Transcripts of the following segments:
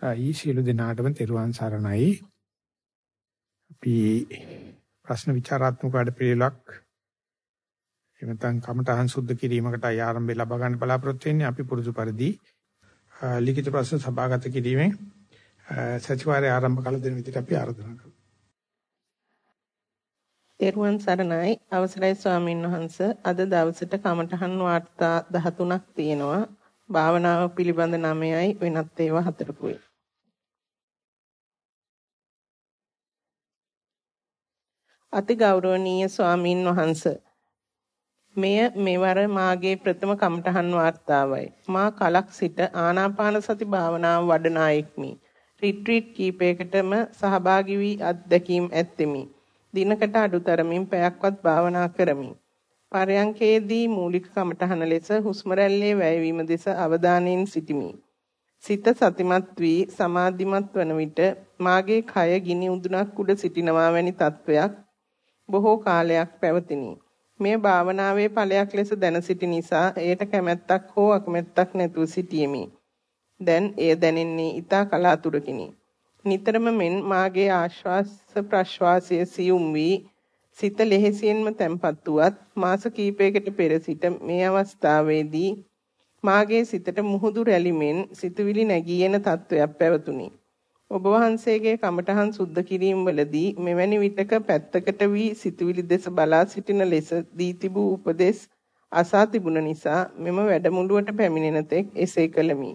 ඊ සියලු දෙනාටම තෙරුවන් සරණයි. අපි ප්‍රශ්න විචාරාත්මක වැඩ පිළිලක් එමෙතන් කමඨහන් සුද්ධ කිරීමකට ආරම්භය ලබා ගන්න බලාපොරොත්තු වෙන්නේ අපි පුරුදු පරිදි ලිඛිත ප්‍රශ්න සභාගත කිරීමෙන් සතිವಾರය ආරම්භ කළ දෙන විදිහට අපි ආරාධනා කරමු. තෙරුවන් සරණයි අවසරයි ස්වාමින් වහන්සේ අද දවසට කමඨහන් වාර්තා 13ක් තියෙනවා. භාවනාව පිළිබඳ 9යි වෙනත් ඒවා හතරකුයි. අති ගෞරවනීය ස්වාමින් වහන්ස. මෙය මෙවර මාගේ ප්‍රථම කමඨහන් වාර්තාවයි. මා කලක් සිට ආනාපාන සති භාවනාව වඩන අයෙක්මි රිට්‍රීට් කීපයකටම සහභාගී වී අත්දැකීම් ඇත්තෙමි. දිනකට අඩුතරමින් පැයක්වත් භාවනා කරමි. පරයන්කේදී මූලික කමඨහන ලෙස හුස්ම රැල්ලේ වැයවීම දෙස අවධානයෙන් සිටිමි. සිත සතිමත් වී සමාධිමත් වන විට මාගේ කය ගිනි උදුනක් උඩ සිටිනවා වැනි තත්වයක් බොහෝ කාලයක් පැවතිනි. මේ භාවනාවේ ඵලයක් ලෙස දැන සිටි නිසා එයට කැමැත්තක් හෝ අකමැත්තක් නැතුව සිටියෙමි. දැන් එය දැනෙන්නේ ඊතා කලාතුරකිනි. නිතරම මෙන් මාගේ ආශ්වාස ප්‍රශ්වාසයේ සියුම් වී සිත ලෙහෙසියෙන්ම තැම්පත් වුවත් මාස කිහිපයකට පෙර සිට මේ අවස්ථාවේදී මාගේ සිතට මුහුදු රැලිමෙන් සිතුවිලි නැගී එන තත්වයක් පැවතුණි. ඔබ වහන්සේගේ කමඨහන් සුද්ධ කිරීම වලදී මෙවැනි විටක පැත්තකට වී සිතුවිලි දෙස බලා සිටින ලෙස දී තිබූ උපදෙස් අසා තිබුණ නිසා මෙම වැඩමුළුවට පැමිණෙන තෙක් එසේ කළමි.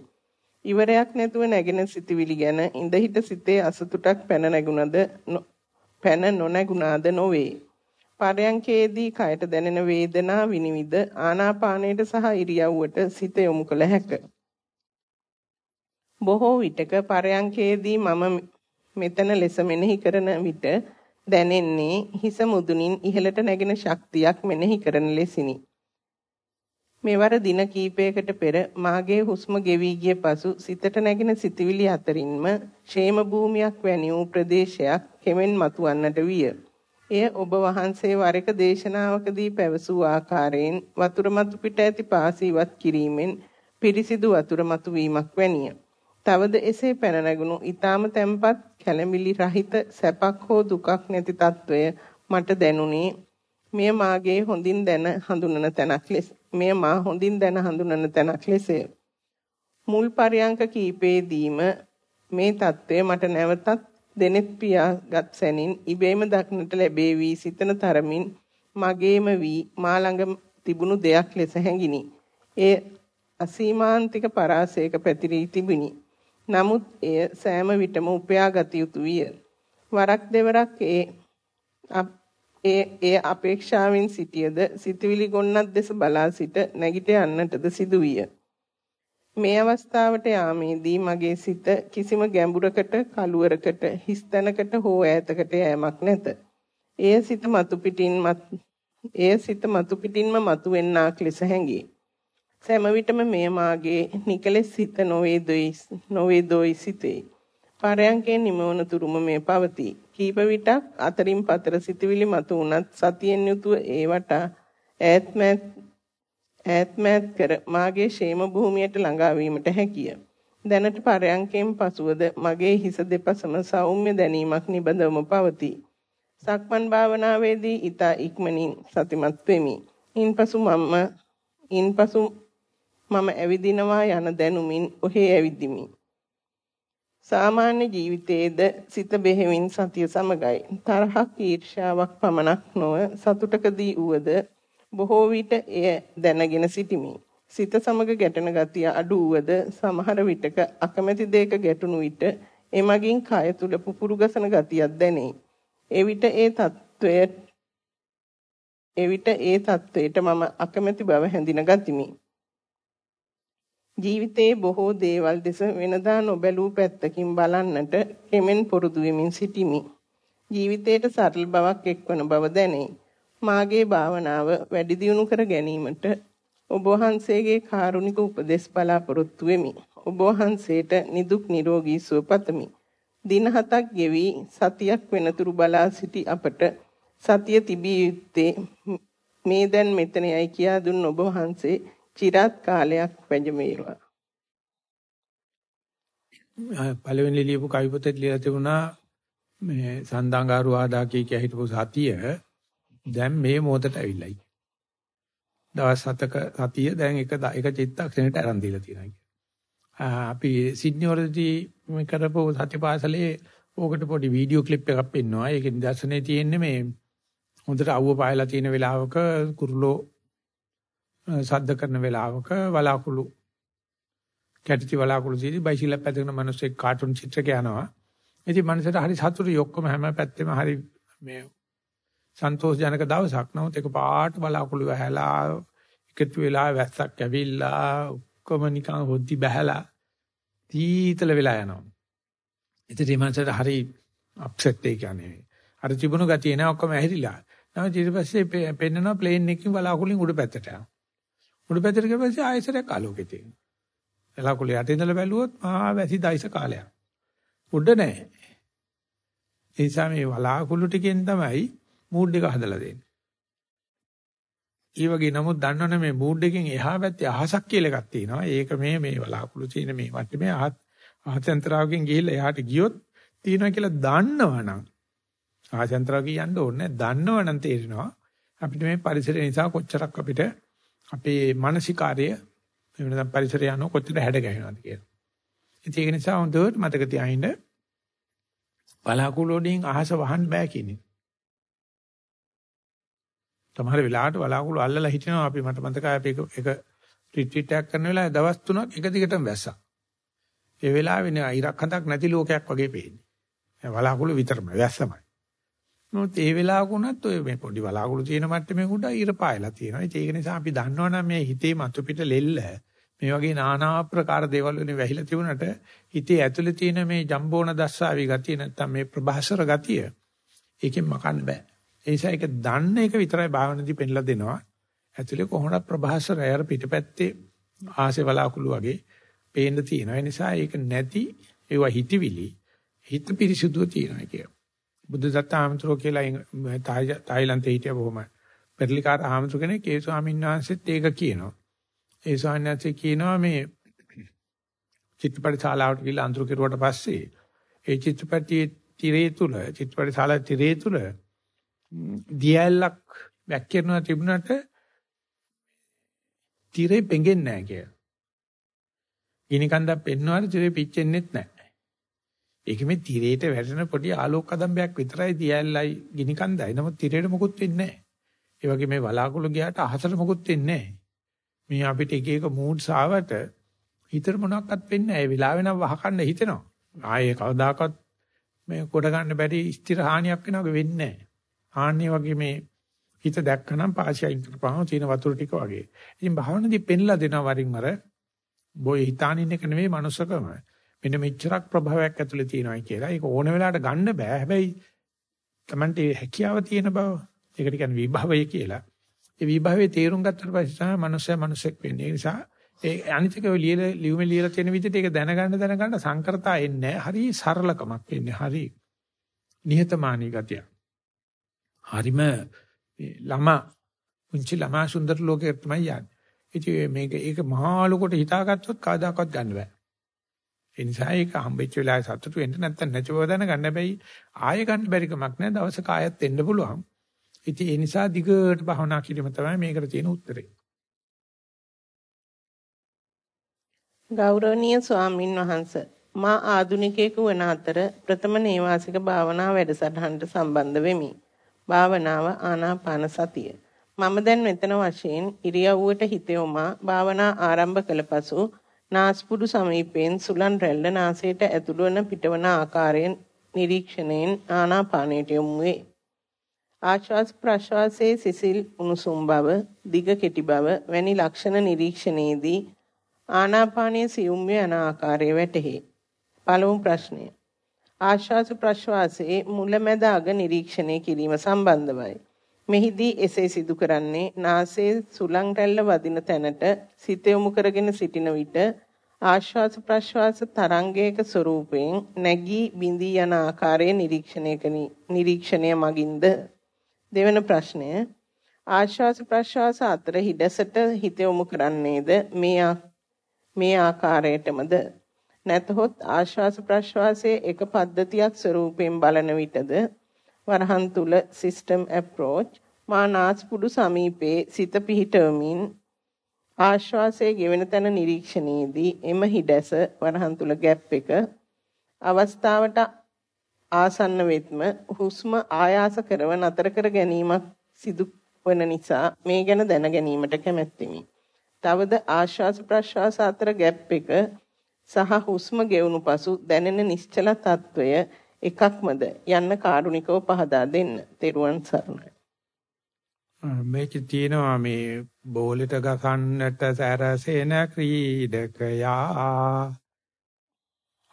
ඉවරයක් නැතුව නැගෙන සිතුවිලි ගැන ඉඳහිට සිතේ අසතුටක් පැන නැගුණද පැන නොනැගුණාද නොවේ. පරයන්කේදී කයට දැනෙන වේදනා විනිවිද ආනාපානයට සහ ඉරියව්වට සිත යොමු කළ හැකිය. බොහෝ විටක පරයන්කේදී මම මෙතන ලෙස මෙනෙහි කරන විට දැනෙන්නේ හිස මුදුනින් ඉහළට නැගෙන ශක්තියක් මෙනෙහි කරන ලෙසිනි. මෙවර දින කීපයකට පෙර මාගේ හුස්ම ගෙවි ගිය පසු සිතට නැගෙන සිතවිලි අතරින්ම ക്ഷേම භූමියක් වැනි වූ ප්‍රදේශයක් කෙමෙන් මතුවන්නට විය. එය ඔබ වහන්සේ වර එක දේශනාවකදී පැවසූ ආකාරයෙන් වතුර මතු පිට ඇති පාසීවත් කිරීමෙන් පිරිසිදු වතුර මතු වීමක් වැනිය. තවද එසේ පැන නැගුණු ඊටාම තැම්පත් කැළඹිලි රහිත සැපක් හෝ දුකක් නැති తত্ত্বය මට දැනුනි. මෙය මාගේ හොඳින් දැන හඳුනන තැනක් ලෙස මෙය මා හොඳින් දැන හඳුනන තැනක් ලෙසය. මුල් පරියංක කීපේදීම මේ తত্ত্বය මට නැවතත් දෙනෙත් පියාගත් සැනින් ඉබේම දක්නට ලැබේවි සිතන තරමින් මගේම වී මා ළඟ තිබුණු දෙයක් ලෙස හැඟිනි. ඒ අසීමාන්තික පරාසයක පැතිරී තිබිනි. නමුත් එය සෑම විටම උපයා ගත යුතු විය. වරක් දෙවරක් ඒ ඒ ඒ අපේක්ෂාවෙන් සිටියද සිතවිලි ගොන්නක් දෙස බලා සිට නැගිට යන්නටද සිදු විය. මේ අවස්ථාවට යාමේදී මගේ සිත කිසිම ගැඹුරකට කළුවරකට හිස්තැනකට හෝ ඈතකට යෑමක් නැත. එය සිත මතු පිටින් එය සිත මතු පිටින්ම මතුවෙන්නාක් ලෙස හැඟේ. සෑම විටම මෙය මාගේ නිකලෙස් සිත නොවේ දොයි නොවේ දොයි සිතේ. පරයන්කේ නිමවන තුරුම මේ පවතී. කීප විටක් අතරින් පතර සිතවිලි මතු වුණත් සතියෙන් යුතුව ඒවට ඈත්මත් ඈත්මත් කර මාගේ ෂේම භූමියට ළඟා වීමට හැකිය. දැනට පරයන්කෙන් පසුවද මගේ හිස දෙපසම සෞම්‍ය දැනීමක් නිබඳවම පවතී. සක්මන් භාවනාවේදී ඊට ඉක්මනින් සතිමත් වෙමි. ඉන්පසු මම ඉන්පසු මම ඇවිදිනවා යන දැනුමින් ඔහේ ඇවිදිමි. සාමාන්‍ය ජීවිතයේද සිත බෙහෙවින් සතිය සමගයි. තරහක් ඊර්ෂ්‍යාවක් පමණක් නොව සතුටකදී උවද බොහෝ විට එය දැනගෙන සිටිමි. සිත සමග ගැටෙන ගතිය අඩු වුවද සමහර විටක අකමැති දෙයක ගැටුණු විට එමගින් කය තුල පුපුරු ගසන ගතියක් දැනේ. එවිට ඒ తත්වය එවිට ඒ తත්වයට මම අකමැති බව හැඳින ගතිමි. ජීවිතයේ බොහෝ දේවල් දෙස වෙනදා නොබැලූ පැත්තකින් බලන්නට කෙමෙන් පුරුදු වෙමින් සිටිමි. ජීවිතයට සරල බවක් එක්වන බව දැනේ. මාගේ භාවනාව වැඩි දියුණු කර ගැනීමට ඔබ වහන්සේගේ කාරුණික උපදෙස් බලාපොරොත්තු වෙමි. ඔබ වහන්සේට නිදුක් නිරෝගී සුව පතමි. දින හතක් ගෙවි සතියක් වෙනතුරු බලා සිටි අපට සතිය තිබිය යුත්තේ මේ දැන් මෙතනයි කියා දුන් ඔබ වහන්සේ চিරාත් කාලයක් පැජමේවා. පළවෙනි ලියපු කවි පොතේ ලියලා තිබුණා මේ සන්දාංගාරු ආදා කිය කිය හිටපු සතිය දැන් මේ මොහොතට ඇවිල්ලායි. දවස් 7ක සතිය දැන් එක එක චිත්තක්ෂණයට ආරම්භ දීලා තියෙනවා අපි සිඩ්නි වලදී මේ කරපු සතිපාසලේ ඕකට පොඩි වීඩියෝ ක්ලිප් එකක් පෙන්නවා. ඒකේ නිදර්ශනේ තියෙන්නේ මේ හොඳට අවුව පායලා තියෙන වෙලාවක කුරුලෝ සද්ද කරන වෙලාවක වලාකුළු කැටිති වලාකුළු සීදි බයිසිකල් පැදගෙන මිනිස්සෙක් කාටුන් චිත්‍රක යනවා. ඉතින් මනසට හරි සතුටුයි ඔක්කොම හැම පැත්තෙම හරි මේ සන්තෝෂජනක දවසක්. නමුත් ඒක පාට බලාකුළු වැහැලා එකතු වෙලා වැස්සක් ඇවිල්ලා ඔක්කොම නිකන් හොද්දි බහැලා තීතල වෙලා යනවා. ඉතින් මේ මනසට හරි අප්සෙට් එක කියන්නේ. අර තිබුණු ගතිය නෑ ඔක්කොම ඇහිරිලා. නමුත් ඊට පස්සේ පෙන්නනවා ප්ලේන් එකකින් බලාකුළුෙන් උඩ පැත්තට යනවා. උඩ පැත්තට ගිය පස්සේ ආයෙසරයක් ආලෝකෙ තියෙනවා. බලාකුළු යට ඉඳලා බැලුවොත් මහා වැසි දයිස කාලයක්. උඩ නැහැ. ඒ නිසා මේ බලාකුළු ටිකෙන් තමයි මූඩ් එක හදලා දෙන්නේ. ඒ වගේ නමුත් දන්නවනේ මේ මූඩ් එකෙන් එහා පැත්තේ අහසක් කියලා එකක් තියෙනවා. ඒක මේ මේ බලාකුළු තියෙන මේ මට්ටමේ අහත් අහසෙන්තරාවකින් ගිහිල්ලා එහාට ගියොත් තියෙනවා කියලා දන්නවනම් ආසෙන්තරාව කියන්න ඕනේ දන්නවනම් තේරෙනවා අපිට මේ පරිසරය නිසා කොච්චරක් අපිට අපේ මානසිකාර්ය එහෙම නැත්නම් පරිසරය යන කොච්චර හැඩ ගැහෙනවද කියලා. ඉතින් ඒක නිසා හොඳට මතක තියාගන්න බලාකුළු වලින් අහස වහන්න බෑ කියන්නේ. සමහර වෙලාවට බලාකුළු අල්ලලා හිටිනවා අපි මට මතකයි අපි එක රිට්‍රීට් එකක් කරන වෙලාවේ දවස් 3ක් එක දිගටම වැස්සා. ඒ වෙලාවේ නේ ඉරක් හඳක් නැති ලෝකයක් වගේ පේන්නේ. බලාකුළු විතරම වැස්සමයි. නමුත් ඒ වෙලාවකුණත් ඔය මේ පොඩි බලාකුළු තියෙන මට්ටමේ උඩ ඉර පායලා තියෙනවා. ඒක නිසා අපි දන්නවනම් මේ හිතේ මතු පිට ලෙල්ල මේ වගේ নানা ආකාර දේවල් වලින් වැහිලා තිබුණට හිතේ ඇතුලේ තියෙන මේ ජම්බෝන දස්සාවි ගතිය නැත්තම් මේ ප්‍රභාසර ගතිය ඒකෙන් මකන්න බෑ. ඒ නිසා ඒක දන්න එක විතරයි භාවනාදී පෙන්ලා දෙනවා. ඇතුලේ කොහොමද ප්‍රභාසර අයර පිටපැත්තේ ආසේ බලාකුළු වගේ පේන්න තියෙනවා. ඒ නිසා ඒක නැති ඒවා හිතවිලි හිත පිරිසුදුව තියෙනවා කියනවා. බුද්ධදත්ත ආමතුරු කියලා තායිලන්තේ හිටිය බොහොම පෙරලිකාර ආමතුරු කෙනෙක් ඒ ස්වාමීන් වහන්සේත් ඒක කියනවා. ඒ ස්වාමීන් වහන්සේ කියනවා මේ චිත්‍රපට ශාලාවට ගිහලා අඳුරු කෙරුවට පස්සේ ඒ චිත්‍රපටයේ තිරේ තුල චිත්‍රපට ශාලාවේ තිරේ තුල දියැලක් වැක්කිරනවා තිබුණට තිරේ පෙඟෙන්නේ නැහැ කියලා. ගිනි කන්දක් පෙන්වනවාට තිරේ පිච්චෙන්නේත් නැහැ. ඒක මේ තිරේට වැටෙන පොඩි ආලෝක කදම්බයක් විතරයි දියැලයි ගිනි කන්දයි. නමුත් තිරේට මොකුත් වෙන්නේ නැහැ. ඒ වගේ මේ වලාකුළු ගියාට අහසට මොකුත් වෙන්නේ නැහැ. මේ අපිට එක එක moods ආවට හිතට මොනවත් වෙන්නේ නැහැ. ඒ වෙලාවෙ නම් වහකන්න හිතෙනවා. ආයේ කවදාකවත් මේ කොට ගන්න බැරි ස්ථිර හානියක් වෙනවගේ වෙන්නේ නැහැ. ආන්නේ වගේ මේ හිත දැක්කනම් පාසියයින් කරපහම තියෙන වතුර ටික වගේ. ඉතින් භාවනාදී පෙන්ලා දෙනවා වරින් වර බොයි හිතානින් එක නෙමෙයි මනුස්සකම. මෙන්න මෙච්චරක් ප්‍රභාවයක් ඇතුලේ තියෙනවායි කියලා. ඒක ඕන වෙලාවට ගන්න බෑ. හැබැයි Tamante හැකියාව තියෙන බව. ඒකට කියන්නේ විභවය කියලා. ඒ විභවයේ තේරුම් ගත්තට පස්සේ තමයි මනුස්සයා මනුස්සෙක් වෙන්නේ. ඒ නිසා ඒ අනිතික ඔය ලියලා ලියුමේ ලියලා තියෙන විදිහට ඒක දැනගන්න දැනගන්න සංකරතා එන්නේ හරි සරලකමක් එන්නේ. හරි නිහතමානී ගතිය. හරිම ළමා පුංචි ළමා සුන්දර ලෝකයකට තමයි යන්නේ. ඉතින් මේක ඒක මහා ලොකට හිතාගත්තොත් කවදාකවත් ගන්න බෑ. ඒ නිසා ඒක හම්බෙච්ච වෙලාවේ සතුටු වෙන්න නැත්නම් නැති බව දැනගන්න හැබැයි ආයෙ ගන්න බැරි කමක් නැහැ. දවසක ආයෙත් එන්න පුළුවන්. ඉතින් ඒ නිසා දිගට භවනා කිරීම තමයි මේකට තියෙන උත්තරේ. ගෞරවනීය ස්වාමින් වහන්සේ මා ආදුනිකයෙකු වන අතර ප්‍රථම නේවාසික භාවනා වැඩසටහනට සම්බන්ධ වෙමි. භාවනාව ආනාපාන සතිය. මම දැන් මෙතන වශයෙන් ඉරියව්වට හිත යොමා භාවනා ආරම්භ කළ පසු නාස්පුඩු සමීපයෙන් සුලන් රැල්ල නාසයට ඇතුළු වන පිටවන ආකාරයෙන් නිරීක්ෂණයෙන් ආනාපානයට යොමු වේ. ආශ්වාස ප්‍රශ්වාසයේ සිසිල් උණුසුම් බව, දිග කෙටි බව වැනි ලක්ෂණ නිරීක්ෂණයේදී ආනාපානයේ සියුම්ව යන ආකාරය වැටහි. පළමු ප්‍රශ්නය. ආශ්වාස ප්‍රශ්වාසයේ මුලැමැද අග නිරීක්ෂණය කිරීම සම්බන්ධවයි. මෙහිදී එසේ සිදු කරන්නේ නාසයේ සුලං රැල්ල වදින තැනට සිත යොමු කරගෙන සිටින විට ආශ්වාස ප්‍රශ්වාස තරංගයක ස්වරූපයෙන් නැගී බිඳී යන ආකාරය නිරීක්ෂණය නිරීක්ෂණය මගින්ද? දෙවන ප්‍රශ්නය. ආශ්වාස ප්‍රශ්වාස අතර හිඩසට හිත යොමු කරන්නේද? මේ මේ ආකාරයටමද? නැතහොත් ආශ්වාස ප්‍රශ්වාසයේ එක පද්ධතියක් ස්වරූපයෙන් බලන විටද වරහන් තුල සිස්ටම් ඇප්‍රෝච් මා නාස්පුඩු සමීපයේ සිත පිහිටවමින් ආශ්වාසයේ ගෙවෙන තැන නිරීක්ෂණයේදී එම හිඩැස වරහන් තුල ગેප් එක අවස්ථාවට ආසන්න වෙත්ම හුස්ම ආයාස කරව නතර කර ගැනීමක් සිදු වන නිසා මේ ගැන දැන ගැනීමට කැමැත්තෙමි. තවද ආශ්වාස ප්‍රශ්වාස අතර ગેප් එක සහ හුස්ම ගෙවුණු පසු දැනෙන නිශ්චල తত্ত্বය එකක්මද යන්න කාරුණිකව පහදා දෙන්න. තෙරුවන් සරණයි. මේක තියෙනවා මේ බෝලෙට ගසන්නට සැරසෙන ක්‍රීඩකයා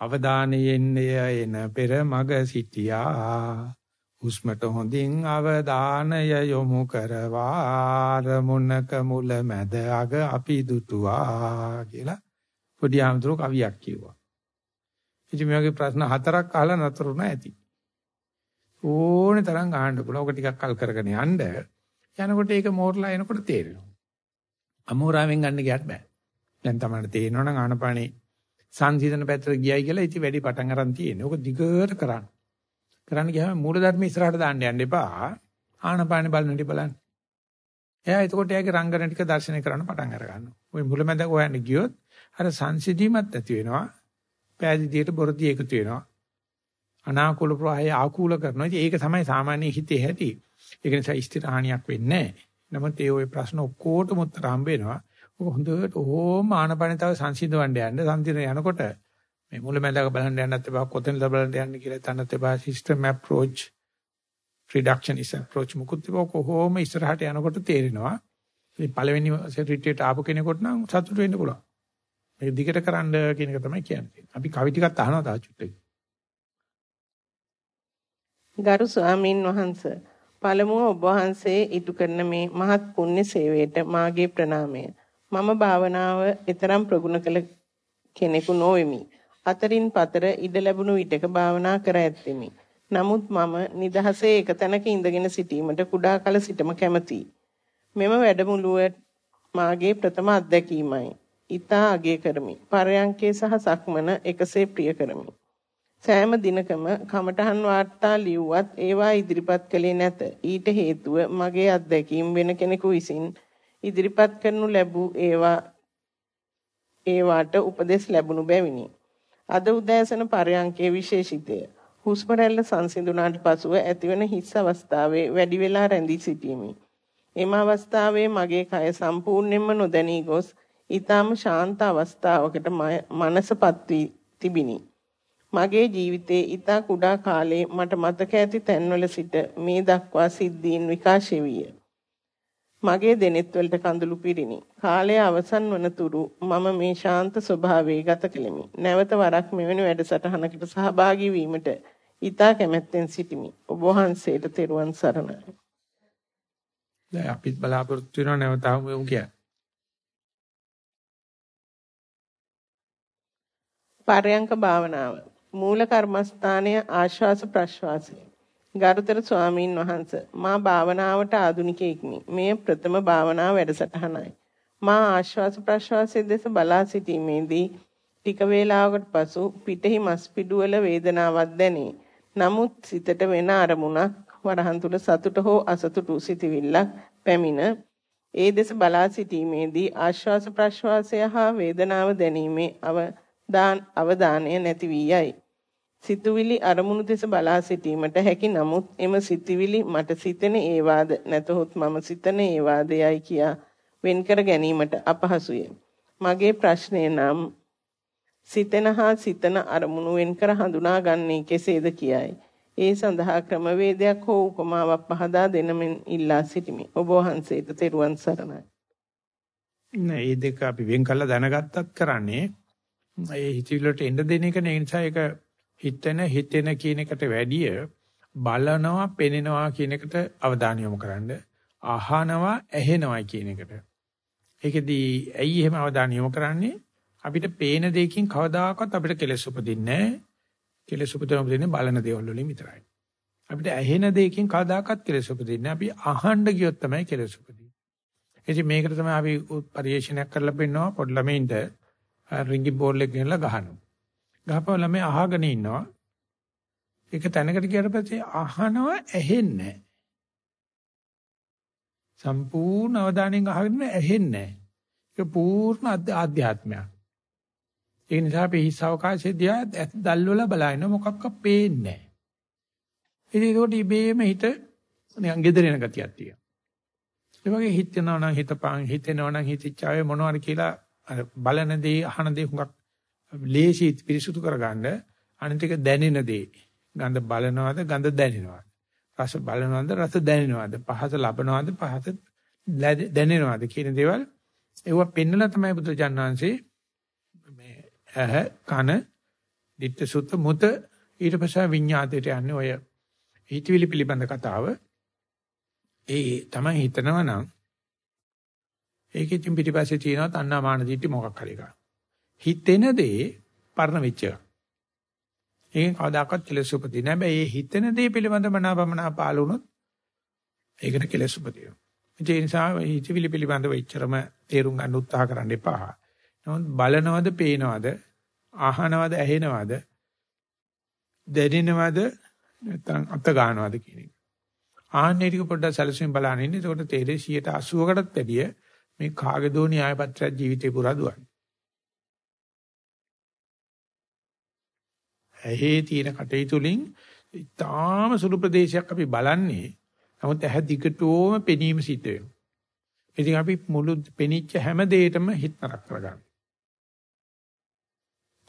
අවධානයෙන් එන පෙර මග සිටියා හුස්මට හොඳින් අවධානය යොමු කරවා රමුණක මුල මැද අග අපි දුටුවා කියලා පොඩි ආමතුරු කවියක් කිව්වා. ඉතින් මේ වගේ ප්‍රශ්න හතරක් අහලා නතරුණා ඇති. ඕනේ තරම් අහන්න පුළුවන්. ඔක ටිකක් කල් කරගෙන යන්න. යනකොට ඒක මෝරලා එනකොට තේරෙනවා. අමෝරාවෙන් ගන්න ගියත් බෑ. දැන් තමයි තේරෙනවා නම් ආනපානේ සංසිඳන පැත්තට ගියයි කියලා ඉතින් වැඩි පටන් අරන් තියෙන්නේ. ඕක දිගට කරන්න. කරන්න ගියාම මූලධර්ම ඉස්සරහට දාන්න යන්න එපා. ආනපාන බලන ඉඳි බලන්න. එයා එතකොට එයාගේ රංගන ටික දර්ශනය කරන්න පටන් අර ගන්නවා. ওই මුලමඳ හොයන්න ගියොත් අර සංසිධීමත් ඇති වෙනවා. පෑදීදියට බොරදී එකතු වෙනවා. අනාකූල ප්‍රවාහය ආකූල කරනවා. ඉතින් ඒක තමයි සාමාන්‍ය හිතේ ඇති. ඒක නිසා ස්ථිර හානියක් වෙන්නේ නැහැ. නමුත් ඒ ওই ප්‍රශ්න ඔක්කොටම උත්තර හම්බ වෙනවා. ඔක හොඳට ඕම ආනපන තව සංසිඳවන්න යන්න. සංසිඳන යනකොට මේ මුලැමැදක බලන්න යන්නත් එපා කොතනද බලන්න යන්න කියලා තනත් එපා සිස්ටම් අප්‍රෝච් රිඩක්ෂනිස් අප්‍රෝච් මුකුත් එපා කොහොම ඉස්සරහට යනකොට තේරෙනවා මේ පළවෙනි රිට්‍රීට් ආපු කෙනෙකුට නම් සතුට වෙන්න පුළුවන් මේක දිගට කරන්න කියන එක තමයි කියන්නේ අපි කවි ටිකක් අහනවා තාචුට්ටේ ගරු ස්වාමීන් වහන්ස පළමුව ඔබ වහන්සේ ඉටු කරන මේ මහත් පුණ්‍ය සේවයට මාගේ ප්‍රණාමය මම භාවනාව ඊතරම් ප්‍රගුණ කළ කෙනෙකු නොවෙමි අතරින් පතර ඉඩ ලැබුණු විටක භාවනා කර ඇත්තෙමි. නමුත් මම නිදහසේ එක තැනක ඉඳගෙන සිටීමට කුඩා කල සිටම කැමැතියි. මෙම වැඩමුළුව මාගේ ප්‍රථම අත්දැකීමයි. ඊතා අගය කරමි. පරයන්කේ සහ සක්මන එකසේ ප්‍රිය කරමි. සෑම දිනකම කමඨහන් වාර්තා ලිව්වත් ඒවා ඉදිරිපත් කළේ නැත. ඊට හේතුව මගේ අත්දැකීම් වෙන කෙනෙකු විසින් ඉදිරිපත් කරනු ලැබූ ඒවා ඒවාට උපදෙස් ලැබුණු බැවිනි. අද උදෑසන පරයන්කේ විශේෂිතය. හුස්ම රැල්ල සංසිඳුණාට පසුව ඇතිවන හිස් අවස්ථාවේ වැඩි වෙලා රැඳී සිටීමි. එම අවස්ථාවේ මගේ කය සම්පූර්ණයෙන්ම නොදැනී ගොස් ඊටම ශාන්ත අවස්ථාවකට මනසපත් වී තිබිනි. මගේ ජීවිතයේ ඊට කුඩා කාලේ මට මතක ඇති තැන්වල සිට මේ දක්වා සිද්ධීන් විකාශය විය. මගේ දෙනෙත් වලට කඳුළු පිරිනි. කාලය අවසන් වන තුරු මම මේ ශාන්ත ස්වභාවයේ ගත කෙලිමි. නැවත වරක් මෙවැනි වැඩසටහනකට සහභාගී වීමට ඊතා කැමැත්තෙන් සිටිමි. ඔබ වහන්සේට තෙරුවන් සරණයි. දැන් අපිත් බලාපොරොත්තු වෙනව නැවත ආවම කියන්නේ. පරයන්ක භාවනාව මූල කර්මස්ථානය ආශ්වාස ප්‍රශ්වාසය ගරුතර ස්වාමීන් වහන්ස මා භාවනාවට ආධුනිකයෙක්මි. මෙය ප්‍රථම භාවනා වැඩසටහනයි. මා ආශ්වාස ප්‍රශ්වාසයේ දෙස බලා සිටීමේදී ටික වේලාවකට පසු පිටෙහි මස් පිඩුවල වේදනාවක් දැනේ. නමුත් සිතට වෙන අරමුණක් වරහන් තුල සතුට හෝ අසතුටු සිතවිල්ලක් පැමිණ ඒ දෙස බලා සිටීමේදී ආශ්වාස ප්‍රශ්වාසය හා වේදනාව දැනීමේ අවදානය නැති වී යයි. සිතුවිලි අරමුණු දෙස බලා සිටීමට හැකි නමුත් එම සිතුවිලි මට සිතෙන ඒවාද නැතහොත් මම සිතන ඒවාදයයි කියා වෙන්කර ගැනීමට අපහසුය. මගේ ප්‍රශ්නය නම් සිතන හා සිතන අරමුණු වෙන්කර හඳුනාගන්නේ කෙසේද කියයි. ඒ සඳහා ක්‍රමවේදයක් හෝ උපමාවක් පහදා දෙනමින් ඉල්ලා සිටිමි. ඔබ වහන්සේට තෙරුවන් සරණයි. නෑ මේ දෙක අපි වෙන් කළා දැනගත්තත් කරන්නේ ඒ හිතවිල්ලට එන්න දෙන එක නේ. නිසා ඒක හිතන හිතෙන කියන එකට වැඩිය බලනවා පෙනෙනවා කියන එකට අවධානය යොමු කරන්න. අහනවා ඇහෙනවා කියන එකට. ඒකෙදී ඇයි එහෙම අවධානය යොමු කරන්නේ? අපිට පේන දෙයකින් කවදාකවත් අපිට කෙලෙස් උපදින්නේ නැහැ. කෙලෙස් උපදින්නේ බලන දේවල් වලින් විතරයි. අපිට ඇහෙන දෙයකින් කවදාකවත් කෙලෙස් උපදින්නේ අපි අහන්න ගියොත් තමයි කෙලෙස් උපදින්නේ. ඉතින් මේකට තමයි අපි පරිශීලනයක් කරලා පෙන්නනවා පොඩි ළමයින්ට. රින්ගි බෝල් එක ගෙනලා ගහනවා ගහපුවා ළමයි අහගෙන ඉන්නවා. ඒක තැනකට ගියට පස්සේ අහනවා ඇහෙන්නේ සම්පූර්ණ අවධානයෙන් අහගෙන ඇහෙන්නේ ඒක පූර්ණ ආධ්‍යාත්මයක්. ඒ නිසා අපි හිස් අවකාශයේ දිහා දැල්වල බලන මොකක්ක පේන්නේ නැහැ. ඉතින් ඒකට ඉබේම හිත නිකන් gedරෙන ගතියක් තියෙනවා. ඒ වගේ හිතෙනවා නම් හිතපන් හිතෙනවා නම් හිතච්චාවේ මොනවද කියලා බලන දේ අහන දේ හුඟක් ලේසි පිරිසුදු කරගන්න අනිත් එක දැනෙන දේ. ගඳ බලනවද ගඳ දැනෙනවද? රස බලනවද රස දැනෙනවද? පහස ලබනවද පහස දැනෙනවද කියන දේවල් ඒව පෙන්නලා තමයි බුදුජානනාංශේ මේ ඇහ කන ditta sutta muta ඊට පස්සේ විඤ්ඤාතයට යන්නේ ඔය හිතවිලි පිළිබඳ කතාව. ඒ තමයි හිතනවා නම් ඒකෙන් පිටිපස්සේ තියෙනවා තණ්හා මාන දිටි මොකක් හරි එකක්. හිතෙන දේ පරණ වෙච්ච එක. ඒකෙන් කවදාකවත් කෙලෙස් උපදින්නේ නැහැ. හැබැයි මේ හිතෙන දේ පිළිබඳ මනාපමනා පාලුනොත් ඒකට කෙලෙස් උපදිනවා. ඒ නිසා හිතවිලි පිළිබඳව ඉච්චරම තේරුම් ගන්න උත්සාහ කරන්න එපා. නමුත් බලනවද, පේනවද, අහනවද, ඇහෙනවද, දැනෙනවද, නැත්නම් අත ගන්නවද කියන එක. ආන්නේ ටික පොඩ්ඩක් සැලසුම් බලන්න ඉන්න. එතකොට තේරෙයි 80කටත් වැඩිය මේ කාගේදෝ න්‍යාය පත්‍රයක් ජීවිතේ පුරා දුවන්නේ. ඇහි තියෙන කටයුතු වලින් ඉතාම සුළු ප්‍රදේශයක් අපි බලන්නේ. නමුත් ඇහ දිගටම පෙනීම සිද්ධ වෙනවා. ඉතින් අපි මුළු පෙනිච්ච හැම දෙයකම හිත නරක කරගන්නවා.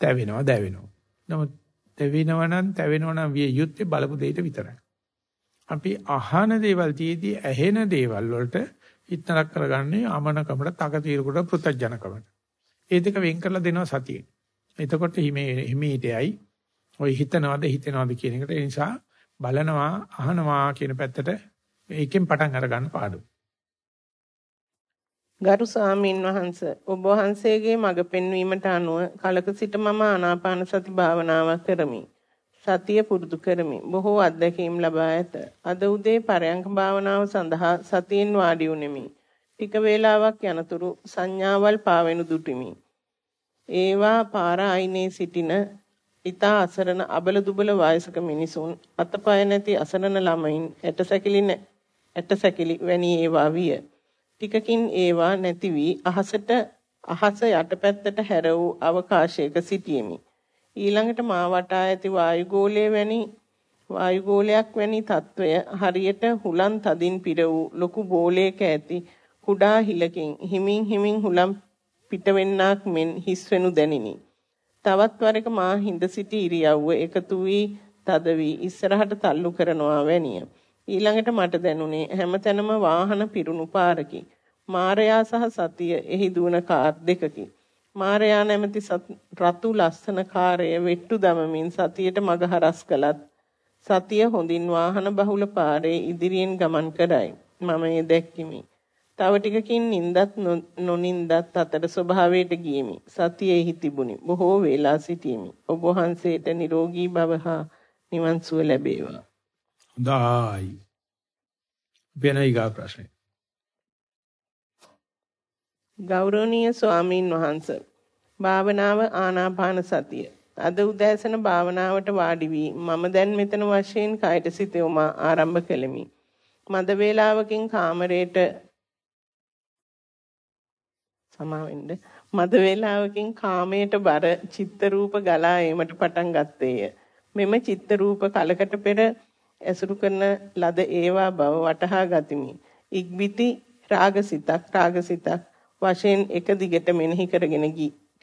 තැවෙනවා, දැවෙනවා. නමුත් තැවෙනවා නම් තැවෙනවා නම් විය යුත්තේ බලපු දෙයට විතරයි. අපි අහන දේවල් තියේදී ඇහෙන දේවල් වලට හිත නරක කරගන්නේ අමනකමට, තකතිරකට, පෘතජනකමට. ඒ දෙක වෙන් කරලා දෙනවා සතියේ. එතකොට හිමේ හිමීටයයි ඔය හිතනවද හිතනවද කියන එකට ඒ නිසා බලනවා අහනවා කියන පැත්තට ඒකෙන් පටන් අරගන්න පාඩු. ගරු ස්වාමීන් වහන්ස ඔබ වහන්සේගේ මඟ පෙන්වීමට අනුව කලක සිට මම ආනාපාන සති භාවනාවක් කරමි. සතිය පුරුදු කරමි. බොහෝ අත්දැකීම් ලබා ඇත. අද උදේ පරයන්ක භාවනාව සඳහා සතියෙන් වාඩි වුනිමි. ටික වේලාවක් යනතුරු සංඥාවල් පාවෙනු දුටිමි. ඒවා පාර අයිනේ සිටින ඊතා අසරණ අබල දුබල වයසක මිනිසුන් අතපය නැති අසරණ ළමයින් ඇටසැකිලි ඇටසැකිලි වැනි ඒවා විය. ටිකකින් ඒවා නැති වී අහසට අහස යටපැත්තට හැර වූ අවකාශයක සිටියෙමි. ඊළඟට මා වටා ඇති වායුගෝලය වැනි වායුගෝලයක් වැනි తত্ত্বය හරියට හුලම් තදින් පිර වූ ලොකු බෝලයක ඇති කුඩා හිලකින් හිමින් හිමින් හුලම් පිටවෙන්නක් මෙන් හිස් වෙනු දැනිනි. තවත් වරක මා හිඳ සිටි ඉරියව්ව එකතු වී තද වී ඉස්සරහට තල්ලු කරනවා වැනිය. ඊළඟට මට දැනුනේ හැමතැනම වාහන පිරුණු පාරකි. මායයා සහ සතිය එහි දුවන කාර් දෙකකි. මාරයා නැමැති රතු ලස්සන කාරය වෙට්ටු දමමින් සතියට මග හරස් කළත් සතිය හොඳින් වාහන බහුල පාරේ ඉදිරියෙන් ගමන් කරයි. මම ඒ දැක්කිමි. තව ටිකකින් නින්දත් නොනින්දත් අතර ස්වභාවයට ගියමි. සතියෙහි තිබුණි. බොහෝ වේලා සිටීමි. ඔබ වහන්සේට නිරෝගී භව හා නිවන් සුව ලැබේවා. හොඳයි. වෙනයිගා ප්‍රශ්නේ. ගෞරවනීය ස්වාමින් වහන්සේ භාවනාව ආනාපාන සතිය. අද උදෑසන භාවනාවට වාඩි වී මම දැන් මෙතන වශයෙන් කයට සිත යොමා ආරම්භ කළෙමි. මද වේලාවකින් කාමරයට සමාවෙන්න මද වේලාවකින් කාමයට බර චිත්ත රූප ගලා ඒමට පටන් ගත්තේය. මෙම චිත්ත රූප කලකට පෙර ඇසුරු කරන ලද ඒවා බව වටහා ගතිමි. ඉක්බිති රාගසිතක් රාගසිතක් වශයෙන් එක දිගට මෙනෙහි කරගෙන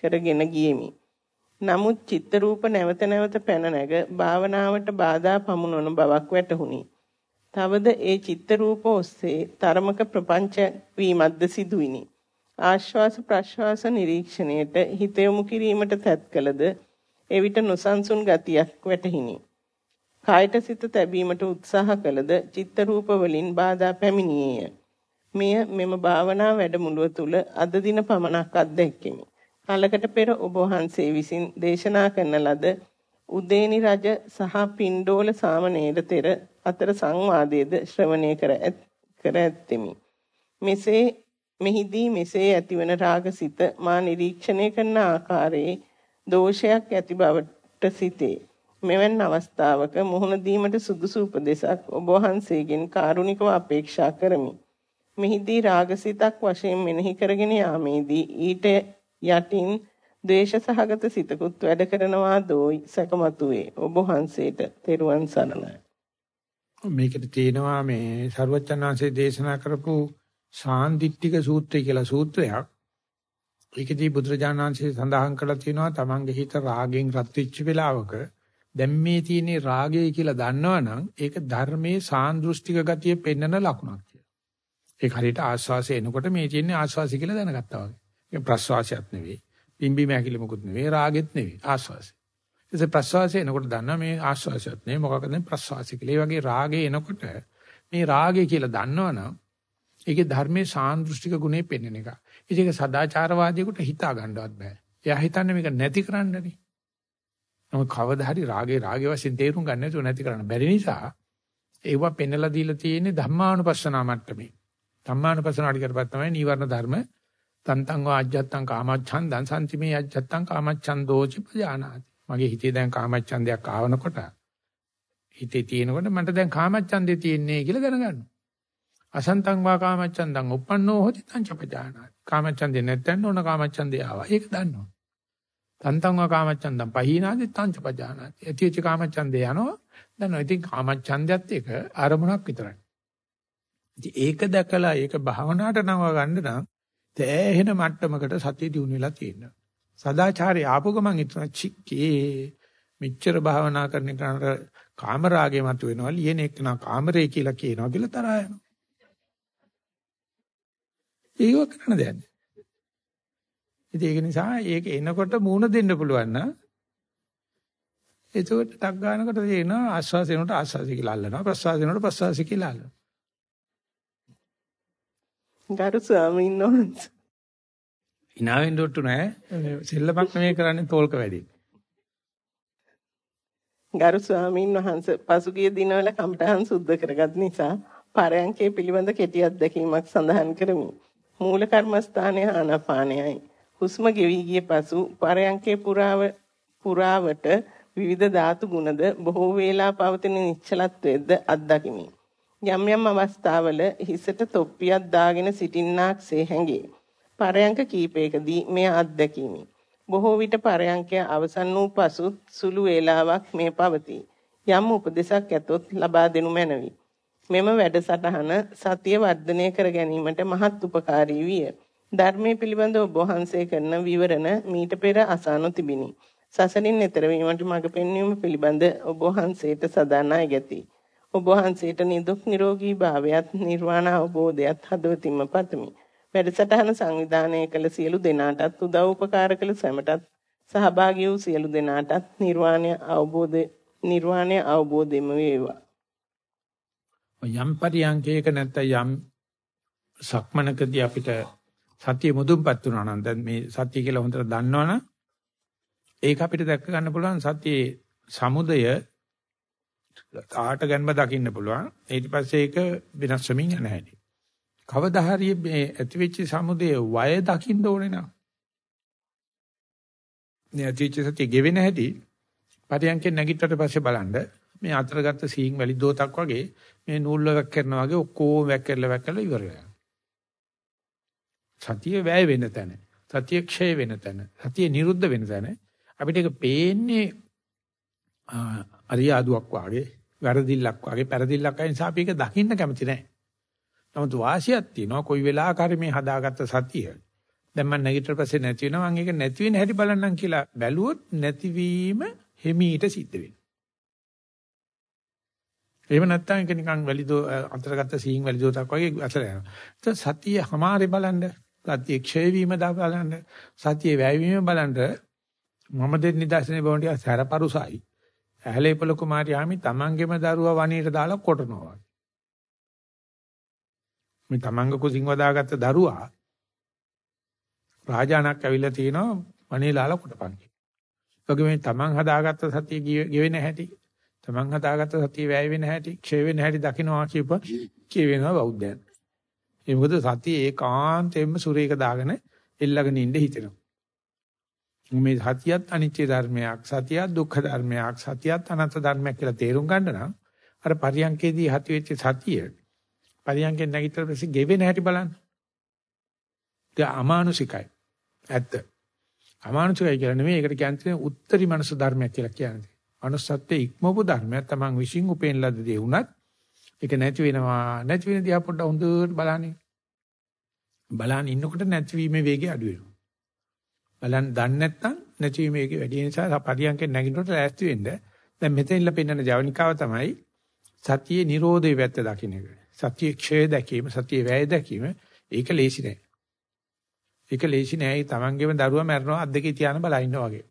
කරගෙන ගියෙමි. නමුත් චිත්ත රූප නැවත නැවත පැන නැග භාවනාවට බාධා පමුණවන බවක් වැටහුණි. තවද ඒ චිත්ත රූප ඔස්සේ තරමක ප්‍රපංච වීමක්ද සිදුවිනි. ආශ්වාස ප්‍රශ්වාස නිරීක්ෂණයට හිත යොමු කිරීමට තැත් කළද එවිට නොසන්සුන් ගතියක් වැටහිනි. කායට සිත තැබීමට උත්සාහ කළද චිත්ත රූප වලින් බාධා පැමිණියේය. මෙය මෙම භාවනා වැඩමුළුව තුල අද දින පමණක් අත්දැක්කෙමි. කලකට පෙර ඔබ වහන්සේ විසින් දේශනා කරන ලද උදේනි රජ සහ පින්ඩෝල සාමණේර තෙර අතර සංවාදයේද ශ්‍රවණය කර ඇත්තෙමි. මෙසේ මෙහිදී මෙසේ ඇතිවන රාගසිත මා නිරීක්ෂණය කරන ආකාරයේ දෝෂයක් ඇති බවට සිටේ. මෙවන් අවස්ථාවක මුහුණ දීමට සුදුසු උපදේශක් ඔබ වහන්සේගෙන් කාරුණිකව අපේක්ෂා කරමි. මෙහිදී රාගසිතක් වශයෙන් මෙනෙහි කරගෙන යාමේදී ඊට යටින් ද්වේෂ සහගත සිතකුත් වැඩ කරනවා දෝයි සකමතුවේ ඔබ වහන්සේට තෙරුවන් සරණයි. මේකට තියෙනවා මේ ਸਰුවචනාංශයේ දේශනා කරපු සාන්දිට්ඨික සූත්‍රය කියලා සූත්‍රයක්. ඒකදී බුදුරජාණන් වහන්සේ සඳහන් කරලා තියෙනවා තමන්ගේ හිත රාගෙන් රත් වෙච්ච වෙලාවක දැන් මේ තියෙන රාගය කියලා දන්නවනම් ඒක ධර්මයේ සාන්දෘෂ්ටික ගතිය පෙන්වන ලකුණක් කියලා. ඒක හරියට ආස්වාසය එනකොට මේ තියෙන ආස්වාසය කියලා දැනගත්තා වගේ. ඒක ප්‍රස්වාසයක් නෙවෙයි. පිම්බි මෑකිලි මොකුත් නෙවෙයි. රාගෙත් නෙවෙයි. ආස්වාසය. ඒ ප්‍රස්වාසය එනකොට දන්නවා මේ ආස්වාසයත් නෙවෙයි මොකක්ද ප්‍රස්වාසය කියලා. ඒ වගේ රාගය එනකොට මේ රාගය කියලා දන්නවනම් ඒකේ ධර්මයේ සාන්දෘෂ්ටික ගුණේ පෙන්වන එක. ඒක සදාචාරවාදියෙකුට හිතා ගන්නවත් බෑ. එයා හිතන්නේ මේක නැති කරන්නනේ. නමුත් කවදා හරි රාගේ රාගේ වශයෙන් තේරුම් ගන්න නැතුව නැති කරන්න බැරි නිසා ඒව පෙන්නලා දීලා තියෙන්නේ ධම්මානුපස්සනා මට්ටමේ. ධම්මානුපස්සනාට කරපත් තමයි නීවරණ ධර්ම තන්තං වාජ්ජත්තං කාමච්ඡන්දං සම්තිමේ යජ්ජත්තං කාමච්ඡන්දෝච පජානාති. මගේ හිතේ දැන් කාමච්ඡන්දයක් ආවනකොට හිතේ තියෙනකොට මට දැන් කාමච්ඡන්දේ තියෙන්නේ කියලා දැනගන්නවා. අසන්තං වා කාමච්ඡන්දං uppannෝ hoti තං චපජානාති. කාමච්ඡන්දේ නැත්නම් ඕන කාමච්ඡන්දේ ආවා. ඒක දන්නවා. තන්තං වා කාමච්ඡන්දං පහීනාදි තං චපජානාති. ඇතිවෙච්ච කාමච්ඡන්දේ යනවා. දන්නවා. ඉතින් කාමච්ඡන්දයත් එක අරමුණක් විතරයි. ඉතින් ඒක දැකලා ඒක භාවනාවට නව ගන්න නම් තෑහෙන මට්ටමකට සතිය දිනු වෙලා තියෙනවා. සදාචාරය ආපු ගමන් හිතන චික්කේ මෙච්චර භාවනා කරන කෙනාට කාමරාගේ මත වෙනවා ලියන එක නා කාමරේ කියලා කියනවා කියලා තරහා යනවා. ඒක කරන්න දෙයක් නෑ. ඉතින් ඒක නිසා ඒක එනකොට මූණ දෙන්න පුළුවන් නම් එතකොට ටක් ගන්නකොට තේරෙනවා ආස්වාසේනට ආස්වාසි කියලා අල්ලනවා ප්‍රසවාසේනට ප්‍රසවාසි කියලා අල්ලනවා. ගරු ස්වාමීන් වහන්සේ. ඉනාවෙන් දොට්ටු නෑ. සෙල්ලමක් නෙමෙයි කරන්නේ තෝල්ක වැඩි. ගරු ස්වාමීන් වහන්සේ පසුගිය දිනවල කම්පටහන් සුද්ධ කරගත් නිසා පරයන්කේ පිළිබඳ කෙටි අත්දැකීමක් සඳහන් කරමි. මූල කර්මස්ථානයේ ආනාපානයයි. හුස්ම ගෙවි ගිය පසු පරයන්කේ පුරාව පුරාවට විවිධ ධාතු ගුණද බොහෝ වේලා පවතින නිශ්චලත්වයේද අත්දකිමි. යම් යම් අවස්ථාවල හිසට තොප්පියක් දාගෙන සිටින්නාක්සේ හැඟේ. පරයන්ක කීපයකදී මෙය අත්දැකීමි. බොහෝ විට පරයන්කය අවසන් වූ පසු සුළු වේලාවක් මේ පවතී. යම් උපදේශක් ඇතොත් ලබා දෙනු මැනවි. මෙම වැඩසටහන සතිය වර්ධනය කර ගැනීමට මහත් උපකාරී විය. ධර්මයේ පිළිබඳව ඔබ වහන්සේ කරන විවරණ මීට පෙර අසානු තිබිනි. සසරින් එතර වීමට මඟ පෙන්වීම පිළිබඳ ඔබ වහන්සේට සදානාය ගැති. ඔබ වහන්සේට නිදුක් නිරෝගී භාවයත් නිර්වාණ අවබෝධයත් හදවතින්ම පතමි. වැඩසටහන සංවිධානය කළ සියලු දෙනාටත් උදව් උපකාර කළ සැමටත් සහභාගී වූ සියලු දෙනාටත් නිර්වාණය අවබෝධ නිර්වාණය අවබෝධෙම වේවා. යම් පරියන්කේක නැත්නම් යම් සක්මනකදී අපිට සතිය මුදුන්පත් වුණා නම් දැන් මේ සතිය කියලා හොඳට දන්නවනම් ඒක අපිට දැක ගන්න පුළුවන් සතියේ සමුදය ආට ගැනීම දකින්න පුළුවන්. ඊට පස්සේ ඒක වෙනස් වෙමින් යන හැටි. කවදා හරි මේ ඇතිවෙච්ච සමුදේ වය දකින්න ඕනේ නා. මේ ඇතිවෙච්ච සතිය ගෙවෙන හැටි පරියන්කෙන් නැගිට්ටට පස්සේ බලන්න මේ අතරගත සීන් වැලි දෝතක් වගේ මේ නූල් වලක් කරනවා වගේ ඔක්කොම වැක්කරලා වැක්කරලා ඉවර වෙනවා. සතිය වැය වෙන තැන, සතිය ක්ෂය වෙන තැන, සතිය නිරුද්ධ වෙන තැන අපිට ඒක පේන්නේ අරියාදුවක් වාගේ වැරදිල්ලක් වගේ පෙරදිල්ලක් අයින් නිසා අපි ඒක දකින්න කැමති නැහැ. නමුත් වාසියක් තියෙනවා කොයි වෙලාවකරි මේ හදාගත්ත සතිය. දැන් මම නැගිටිට පස්සේ නැති වෙනවා මම ඒක නැති වෙන හැටි බලන්නම් කියලා බැලුවොත් නැතිවීම හිමීට සිද්ධ වෙනවා. එහෙම නැත්නම් ඒක නිකන් වැලිදෝ අතරගත්ත සීන් වැලිදෝතක් වගේ අතර යනවා. සතිය හැමාරේ බලන්න සතිය ක්ෂය වීම දා බලන්න සතිය වැය වීම බලන්න මම දෙන්න නිදර්ශනේ බොන්ටිය සැරපරුසයි. ඇහැලේපල කුමාරයාමි තමන්ගේම දරුවා වනයේට දාලා කොටනවා. මේ තමන්ග කුසින් වදාගත්ත දරුවා රාජානක් ඇවිල්ලා තිනවා වනේ ලාලා කොටපන් කියලා. මේ තමන් හදාගත්ත සතිය ගෙවෙන හැටි, තමන් හදාගත්ත සතිය වැය වෙන හැටි, ක්ෂය වෙන හැටි දකින්නවා කියප කියවෙනවා බෞද්ධයන්. ඒ මොකද සතිය ඒකාන්තයෙන්ම සුරේක දාගෙන එල්ලගෙන ඉන්න හිතෙනවා. මේ සතියත් අනිත්‍ය ධර්මයක්, සතියත් දුක්ඛ ධර්මයක්, සතියත් අනන්ත ධර්මයක් කියලා තේරුම් ගන්න නම් අර පරියන්කේදී හති වෙච්ච සතිය පරියන්කෙන් නැගිටලා පස්සේ ගෙවෙන හැටි බලන්න. ඒක අමානුෂිකයි. ඇත්ත. අමානුෂිකයි කියලා නෙමෙයි ඒකට කියන්නේ උත්තරී මනස ධර්මයක් කියලා කියන්නේ. manussත්වයේ ඉක්මවපු ධර්මයක් තමන් විශ්ින් උපේන ලද දේ වුණත් ඒක නැති වෙනවා. නැති වෙන දිහා පොඩ්ඩක් හොඳට බලන්න. බලන්න ඉන්නකොට නැතිවීමේ වේගය අඩු වෙනවා. බලන්න දන්නේ නැත්නම් නැතිවීමේ වේගය වැඩි නිසා පරියන්කෙන් නැගිනකොට ලෑස්ති වෙන්න. දැන් මෙතෙන්ලා පෙන්වන ජවනිකාව තමයි සතියේ Nirodhe වැත්ත දකින්න එක. සතියේ ක්ෂය දැකීම, සතියේ වැය දැකීම ඒක ලේසි නෑ. ඒක ලේසි නෑ. තමන්ගේම දරුවා මැරෙනවා අත් දෙකේ තියාන බලා ඉන්නවා වගේ.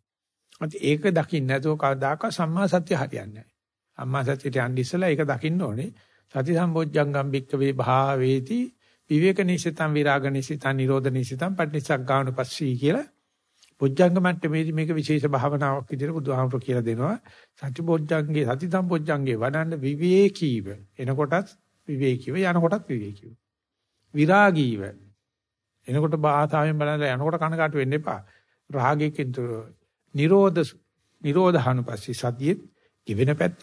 ඒක දකින්න නැතුව කවදාකවත් සම්මා සත්‍ය හරියන්නේ නැහැ. අම්මා සත්‍යයට යන්න ඉස්සලා ඒක දකින්න ඕනේ. සති සම්බොජ්ජංගම් බික්කවේ භාවේති විවේක නිසිතං විරාග නිසිතං නිරෝධ නිසිතං පටිච්චසග්ගාණු පස්සී කියලා බොජ්ජංග මට්ටමේදී මේක විශේෂ භාවනාවක් විදිහට බුදුහාමුදුරු කියලා දෙනවා. සති බොජ්ජංගේ සති සම්බොජ්ජංගේ වඩන්න විවේකීව එනකොටත් විවේකීව යනකොටත් විවේකීව. විරාගීව එනකොට බාහතාවෙන් බලලා යනකොට කනකාට වෙන්න එපා. රාගයෙන් නිරෝධ නිරෝධානුපස්සී සතියේ ඉවෙන පැත්ත.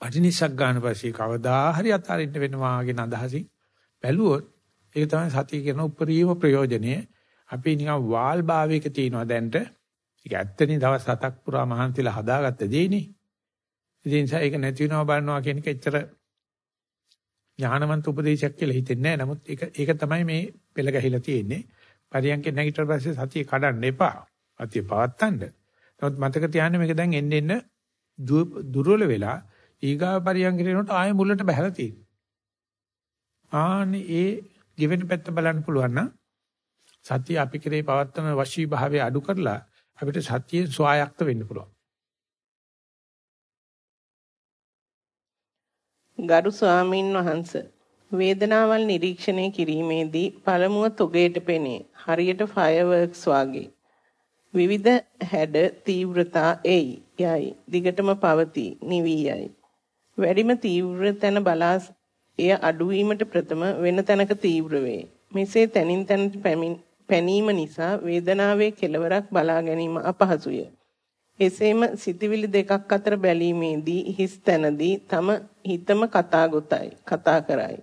පටිනිසග්ගානුපස්සී කවදා හරි අතාරින්න වෙනවා කියන අදහසින් බැලුවොත් ඒක තමයි සතිය කියන උපරිම ප්‍රයෝජනය. අපි නිකන් වාල් භාවයක තියනවා දැන්ට. ඒක ඇත්තනේ දවස් 7ක් පුරා මහන්සිලා හදාගත්ත දෙයිනේ. ඉතින් ඒක නැති වෙනවා බලනවා කියන එක එච්චර ඥානවන්ත උපදේශයක් කියලා හිතෙන්නේ නැහැ. නමුත් ඒක ඒක තමයි මේ පෙළ ගැහිලා තියෙන්නේ. පරියන්කේ නැගිටලා පස්සේ සතිය කඩන්න එපා. අතිය පවත්තන්න. නමුත් මතක තියාගන්න මේක දැන් එන්න එන්න දුර්වල වෙලා ඊගාව පරියන්කිරේනට ආයෙ මුලට බහැලා තියෙනවා. ආනේ ඒ ගෙවෙන පැත්ත බලන්න පුළුවන් නම් සතිය අපි කරේ පවත්තන වශී භාවය අඩු කරලා අපිට සතියේ ස්වායක්ත වෙන්න පුළුවන්. ගරු ස්වාමින් වහන්සේ වේදනාවල් නිරීක්ෂණය කිරීමේදී පළමුව තොගයට පෙනේ. හරියට ෆයර්වර්ක්ස් වාගේ. විවිධ හැඩ තීව්‍රතා එයි යයි දිගටම පවතී නිවි යයි වැඩිම තීව්‍ර තැන බලා එය අඩුවීමට ප්‍රථම වෙන තැනක තීව්‍ර වේ මෙසේ තනින් තනට පැනීම නිසා වේදනාවේ කෙලවරක් බලා ගැනීම අපහසුය එසේම සිතවිලි දෙකක් අතර බැලීමේදී හිස් තැනදී තම හිතම කතා ගොතයි කතා කරයි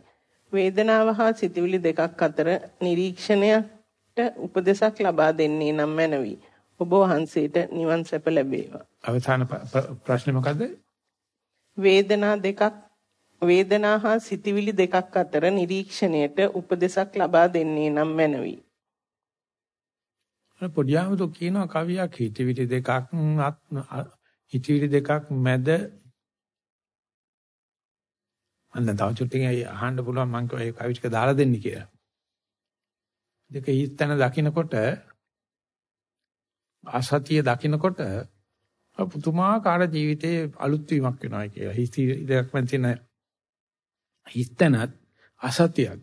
වේදනාව හා සිතවිලි දෙකක් අතර නිරීක්ෂණයට උපදෙසක් ලබා දෙන්නේ නම් මැනවි ඔබ වහන්සේට නිවන් සැප ලැබේවා. අවසාන ප්‍රශ්නේ මොකද්ද? වේදනා දෙකක් වේදනා හා සිතිවිලි දෙකක් අතර නිරීක්ෂණයට උපදෙසක් ලබා දෙන්නේ නම් මැනවි. පොඩියාමතු කියනවා කවියක් හිතවිලි දෙකක් හිතවිලි දෙකක් මැද අන්න තව චුට්ටකින් අහන්න පුළුවන් මම ඒ කවි ටික දාලා දෙන්න කියලා. දෙක හිතන දකින්නකොට අසතිය දකින්නකොට පුතුමාකාර ජීවිතේ අලුත් වීමක් වෙනවා කියලා. හිස්ති දෙයක් මන් තියෙන හිස්තනත් අසතියක්.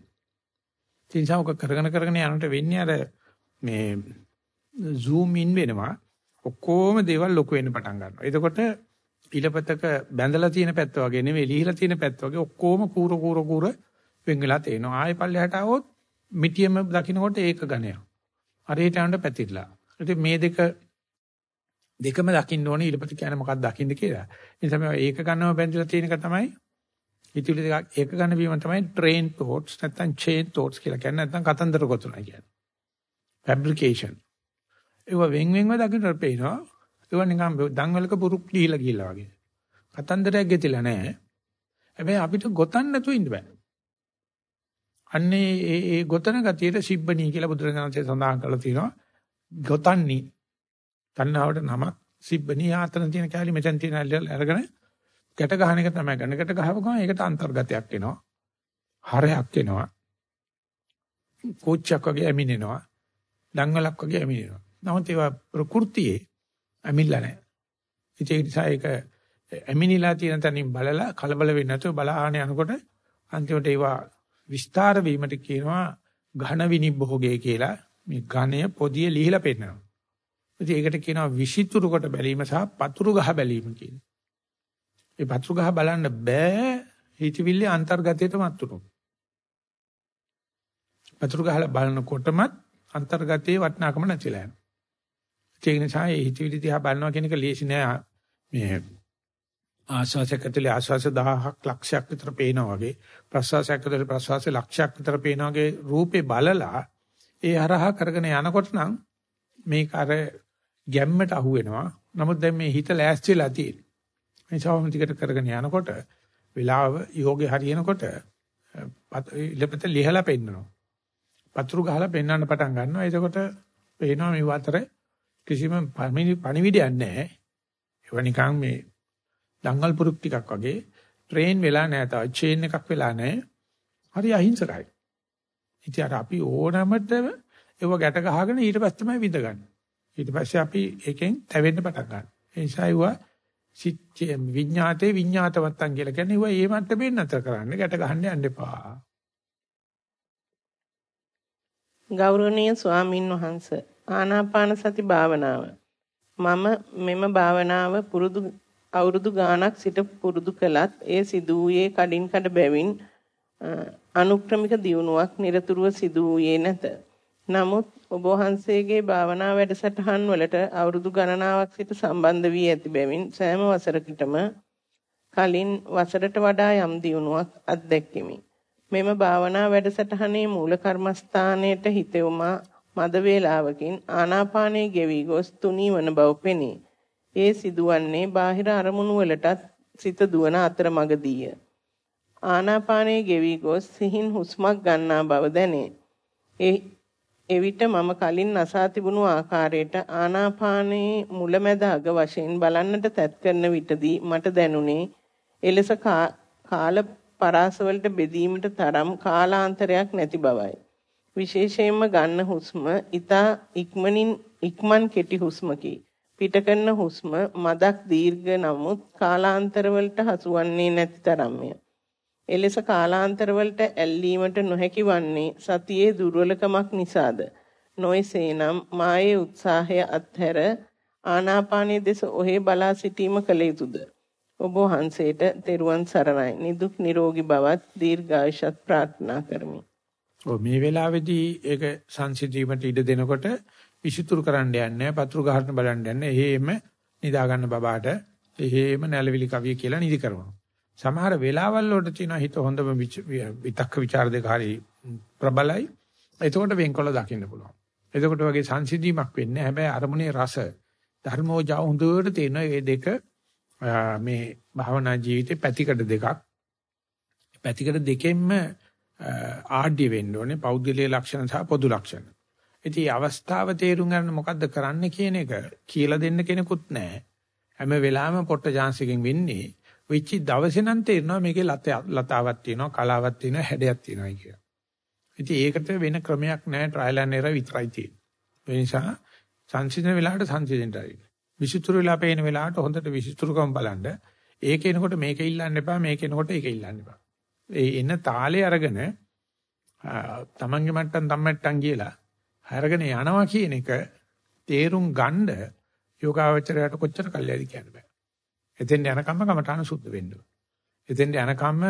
තින්සාවක කරගෙන කරගෙන යනකොට වෙන්නේ අර මේ zoom in වෙනවා. ඔක්කොම දේවල් ලොකු වෙන්න පටන් ගන්නවා. එතකොට ඊළපතක බැඳලා තියෙන පැත්ත වගේ නෙමෙයි ලිහිලා තියෙන පැත්ත වගේ ඔක්කොම කූර කූර කූර වෙන් වෙලා තේනවා. ආයෙ පල්ලෙහාට આવොත් මිටියම දකින්නකොට ඒක ඝනයක්. අර හිට යනට පැතිරලා. ඉතින් මේ දෙක දෙකම දකින්න ඕනේ ඊළපත කියන්නේ මොකක්ද දකින්න කියලා. ඒ නිසා මේ ඒක ගන්නව බැඳලා තියෙන එක තමයි ඉතිරි දෙක ඒක ගන්න වීම තමයි train thoughts නැත්නම් chain thoughts කියලා කියන්නේ නැත්නම් කතන්දර ගොතනවා කියන්නේ. fabrication. ඒව වෙන් වෙන්ව දකින්නට පේනවා. ඒව නිකන් දන්වලක පුරුක් දීලා ගිහලා වගේ. කතන්දරයක් ගෙතිලා නැහැ. හැබැයි අපිට ගොතන්න නැතුව ඉන්න බෑ. අන්නේ ඒ ඒ ගොතන ගතියට සිබ්බණී කියලා බුදුරජාණන්සේ සඳහන් කරලා තියෙනවා. ගොතන්නේ තණ්හාවට නමක් සිබ්බණී ආතන තියෙන කැලි මෙතෙන් තියෙන අරගෙන ගැට ගන්න එක තමයි ගන්න ගැට ගහව ගමන් ඒකට අන්තර්ගතයක් එනවා හරයක් එනවා කෝච්චයක් වගේ ඇමිනෙනවා දංගලක් වගේ ඇමිනෙනවා නමුත් ඒවා ප්‍රകൃතියේ ඇමිල්ලා නැහැ ඒ නිසා ඒක ඇමිනිලා තියෙන තැනින් බලලා කලබල වෙන්නේ නැතුව බලාගෙන යනකොට අන්තිමට ඒවා විස්තර වීමට කියනවා ඝන විනිභෝගය කියලා මේ ඝණය පොදිය ලිහිලා පෙන්නනවා. ඉතින් ඒකට කියනවා විෂිතුරු කොට බැලීම සහ පතුරු ගහ බැලීම කියන. ඒ පතුරු ගහ බලන්න බෑ හිතවිල්ලේ අන්තර්ගතයට මත්තුරු. පතුරු ගහලා බලනකොටම අන්තර්ගතයේ වටිනාකම නැතිලා යනවා. ඒ නිසා ඒ හිතවිලි දිහා බලනවා කියන එක ලේසි නෑ මේ ආස්වාසයක් ඇතුලේ ආස්වාස 1000ක් ලක්ෂයක් විතර පේනවා වගේ ප්‍රස්වාසයක් ඇතුලේ ප්‍රස්වාස ලක්ෂයක් විතර පේනවා වගේ රූපේ බලලා ඒ හරහා කරගෙන යනකොට නම් මේක අර ගැම්මට අහු වෙනවා. නමුත් දැන් මේ හිත ලෑස්ති වෙලා තියෙන. මේ සාවම ටිකට කරගෙන යනකොට වෙලාව යෝගේ හරියනකොට ඉලපත ලිහලා පෙන්නනවා. පතුරු ගහලා පෙන්වන්න පටන් ගන්නවා. එතකොට පේනවා මේ අතර කිසිම පණිවිඩයක් නැහැ. ඒවා නිකන් මේ දංගල් පුරුක් ටිකක් වගේ ට්‍රේන් වෙලා නැහැ තාම චේන් එකක් වෙලා නැහැ. හරි අහිංසකයි. ඉතින් අර අපි ඕනමතම ඒව ගැට ගහගෙන ඊට පස්සේ තමයි විඳගන්නේ. ඊට පස්සේ අපි ඒකෙන් තැවෙන්න පටන් ගන්නවා. ඒ නිසා ඒවා සිත් විඤ්ඤාතේ විඤ්ඤාතවත්තන් කියලා කියන්නේ ඒවා ඒ මට්ටමේ නතර කරන්න ගැට ගහන්න යන්න එපා. ගෞරවනීය ස්වාමින් වහන්සේ ආනාපාන සති භාවනාව මම මෙම භාවනාව පුරුදු අවුරුදු ගාණක් සිට පුරුදු කළත් ඒ සිදු වූයේ කඩින් කඩ බැවින් අනුක්‍රමික දියුණුවක් নিরතුරුව සිදු වූයේ නැත. නමුත් ඔබ වහන්සේගේ භාවනා වැඩසටහන් වලට අවුරුදු ගණනාවක් සිට සම්බන්ධ වී ඇති බැවින් සෑම වසරකටම කලින් වසරට වඩා යම් දියුණුවක් අත්දැක්කෙමි. මෙම භාවනා වැඩසටහනේ මූල කර්මස්ථානයේට හිත යොමා මද වේලාවකින් ආනාපානයේ ගෙවි ගොස් තුනී වන බව පෙනේ. ඒ සිදුවන්නේ බාහිර අරමුණු වලටත් සිත දුවන අතරමඟදීය. ආනාපානයේ ගෙවි ගොස් සිහින් හුස්මක් ගන්නා බව දැනේ. එවිට මම කලින් නසා තිබුණු ආකාරයට ආනාපානයේ මුලැමැද අග වශයෙන් බලන්නට තැත් කරන විටදී මට දැනුනේ එලෙස කාල පරාසවලට බෙදීමට තරම් කාලාන්තරයක් නැති බවයි. විශේෂයෙන්ම ගන්න හුස්ම ඊතා ඉක්මනින් ඉක්මන් කෙටි හුස්මකි. පිට කරන හුස්ම මදක් දීර්ඝ නමුත් කාලාන්තරවලට හසුවන්නේ නැති තරම්ය. එලෙස කාලාන්තරවලට ඇල්ලීමට නොහැකි වන්නේ සතියේ දුර්වලකමක් නිසාද? නොයසේනම් මායේ උත්සාහය අත්හැර ආනාපානයේ දෙස ඔහේ බලා සිටීම කළ යුතුයද? ඔබ වහන්සේට තෙරුවන් සරණයි. නිදුක් නිරෝගී බවත් දීර්ඝායුෂත් ප්‍රාර්ථනා කරමි. ඔව් මේ වෙලාවේදී ඒක සංසිඳීමට ඉඩ දෙනකොට විසිතුරු කරන්න යන්නේ පතුරු ගහන්න බලන්න යන්නේ එහෙම නිදා ගන්න බබාට එහෙම නැලවිලි කවිය කියලා නිදි කරනවා. සමහර වෙලාවල් වලට තියෙන හිත හොඳම විතක්ක ਵਿਚාර දෙක හරි ප්‍රබලයි. එතකොට වෙන්කොල දකින්න පුළුවන්. එතකොට වගේ සංසිඳීමක් වෙන්නේ හැබැයි අරමුණේ රස ධර්මෝජා හොඳට තියෙන මේ දෙක මේ භාවනා ජීවිතේ පැතිකඩ දෙකක්. පැතිකඩ දෙකෙන්ම ආඩ්‍ය වෙන්න ඕනේ පෞද්ගලික ලක්ෂණ සහ පොදු ලක්ෂණ ඉතින් අවස්ථාව තේරුම් ගන්න මොකද්ද කරන්න කියන එක කියලා දෙන්න කෙනෙකුත් නැහැ. හැම වෙලාවෙම පොට්ට chance එකකින් වෙන්නේ. වෙච්ච දවසේ නම් තේරෙනවා මේකේ ලතාවක් තියෙනවා, කලාවක් තියෙනවා, හැඩයක් තියෙනවා කියලා. ඉතින් ඒකට වෙන ක්‍රමයක් නැහැ ට්‍රයිල් ඇන්ඩ් එරර් විතරයි තියෙන්නේ. ඒ නිසා සංසිඳන වෙලාවට සංසිඳෙන්නයි. විසිතුරු වෙලා පේන වෙලාවට හොඳට විසිතුරුකම බලන්න. ඒක එනකොට මේක ඉල්ලන්න එපා, මේක එනකොට ඒක ඉල්ලන්න එපා. ඒ එන තාලේ අරගෙන තමන්ගේ මට්ටම් තම්මට්ටම් කියලා අරගෙන යනවා කියන එක තේරුම් ගන්න යෝගාවචරයට කොච්චර කල්යයිද කියන්න බෑ. එතෙන් යනකම්ම කමඨාන සුද්ධ වෙන්න ඕන. එතෙන් යනකම්ම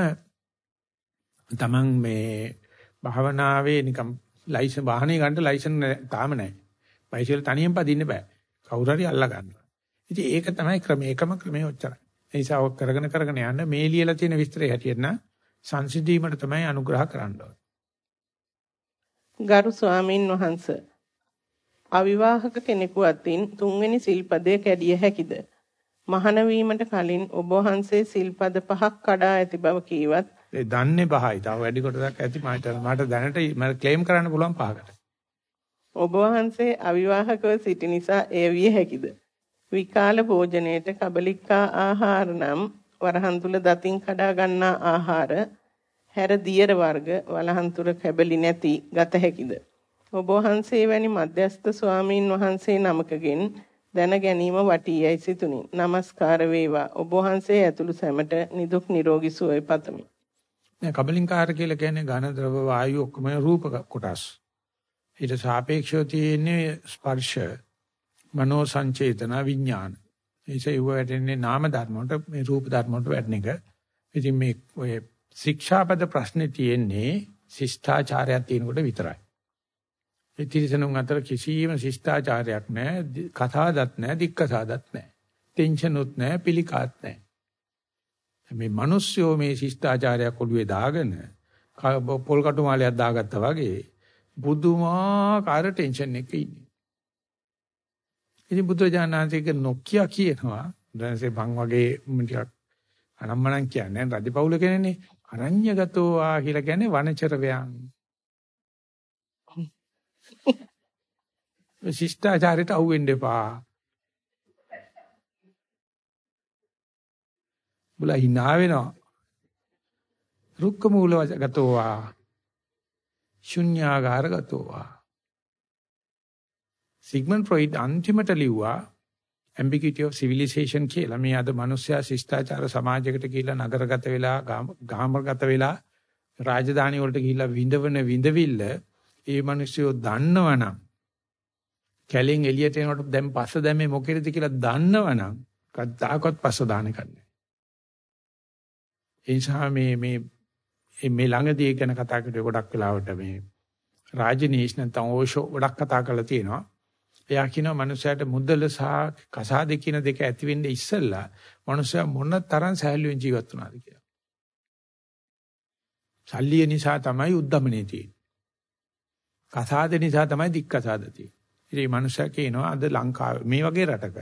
තමන් මේ භාවනාවේ නිකම් ලයිසන් වාහනේ ගන්න ලයිසන් තාම නැහැ. බයිසිකල් තනියෙන් පදින්න බෑ. කවුරු හරි අල්ලා ගන්නවා. ඉතින් ඒක තමයි ක්‍රමය. එකම ක්‍රමය ඔච්චරයි. ඒ නිසා ඔක් කරගෙන කරගෙන යන්න මේ ලියලා තියෙන විස්තරය හැටියට නම් සංසිද්ධීමට තමයි අනුග්‍රහ කරන්න. ගරු ස්වාමින් වහන්ස අවිවාහක කෙනෙකු අතින් තුන්වෙනි සිල්පදය කැඩිය හැකිද මහාන වීමට කලින් ඔබ වහන්සේ සිල්පද පහක් කඩා ඇති බව කීවත් ඒ දන්නේ පහයි. තව වැඩි කොටසක් ඇති මට මට දැනට මට ක්ලේම් කරන්න පුළුවන් පහකට. ඔබ වහන්සේ අවිවාහකව සිටි නිසා එය විය හැකිද? විකාල භෝජනයේට කබලිකා ආහාර නම් වරහන් තුල දතින් කඩා ගන්නා ආහාර හැර දියර වර්ග වලහන්තුර කැබලි නැති ගත හැකිද? ඔබ වහන්සේ වැනි මධ්‍යස්ථ ස්වාමීන් වහන්සේ නමකගෙන් දැන ගැනීම වටීයයි සිතුනි. নমස්කාර වේවා. ඔබ වහන්සේ ඇතුළු සැමට නිදුක් නිරෝගී සුවය පතමි. දැන් කබලින්කාර කියලා කියන්නේ ඝන ද්‍රව වායු ඔක්කොම රූප කොටස්. ඊට සාපේක්ෂව තියෙන්නේ ස්පර්ශ මනෝ සංචේතන විඥාන. ඒසෙ ඉව වැටෙන්නේ නාම ධර්ම වලට මේ රූප ධර්ම වලට වැටෙන එක. ඉතින් මේ ඔය ශික්ෂාපද ප්‍රශ්නේ තියෙන්නේ ශිෂ්ටාචාරයක් තියෙනකොට විතරයි. ඒ තිරසනුන් අතර කිසියම් ශිෂ්ටාචාරයක් නැහැ, කතාදත් නැහැ, දික්කසාදත් නැහැ. ටෙන්ෂන් උත් නැහැ, පිළිකාත් නැහැ. මේ මිනිස්සුયો මේ ශිෂ්ටාචාරයක් ඔළුවේ දාගෙන පොල් කටු මාලයක් දාගත්තා වගේ බුදුමාකාර ටෙන්ෂන් එකක ඉන්නේ. ඉතින් බුදුරජාණන්සේක නොකිය කියනවා දැන්සේ බං වගේ ටිකක් අනම්මනම් කියන්නේ රජපෞල කෙනෙක්නේ අරඤ්‍යගතෝ ආ කියලා කියන්නේ වනචරවයන්. ශිෂ්ටාචාරයට අහුවෙන්න එපා. බුලා hina වෙනවා. රුක්ක මූලගතෝ ආ ශුන්‍යාගාරගතෝ ආ සිග්මන්ඩ් ෆ්‍රොයිඩ් අන්තිමට ලිව්වා ambiguity of civilization කියලා. මේ අද මිනිස්සයා ශිෂ්ටාචාර සමාජයකට ගිහිල්ලා නගරගත වෙලා ගාමගත වෙලා රාජධානි වලට ගිහිල්ලා විඳවන විඳවිල්ල ඒ මිනිස්සුયો දන්නවනම් කැලෙන් එළියට එනකොට දැන් පස්ස දැම්මේ මොකේද කියලා දන්නවනම් කද්දාකවත් පස්ස දාන කන්නේ. ඒ නිසා මේ මේ මේ ළඟදී ගැන කතා කරේ ගොඩක් වෙලාවට මේ රාජනීෂ් නැත්නම් ඕෂෝ ගොඩක් කතා කරලා තියෙනවා. එයා කියනවා මනුස්සයාට මුදල සහ කසාද කියන දෙක ඇති වෙන්නේ ඉස්සෙල්ලා මනුස්සයා මොන තරම් සහැල්ලුවෙන් ජීවත් වුණාද කියලා. සල්ලිය නිසා තමයි උද්දමනේ තියෙන්නේ. කසාද නිසා තමයි දික්කසාද තියෙන්නේ. ඉතින් මනුස්සයා කියනවා අද ලංකාවේ මේ වගේ රටක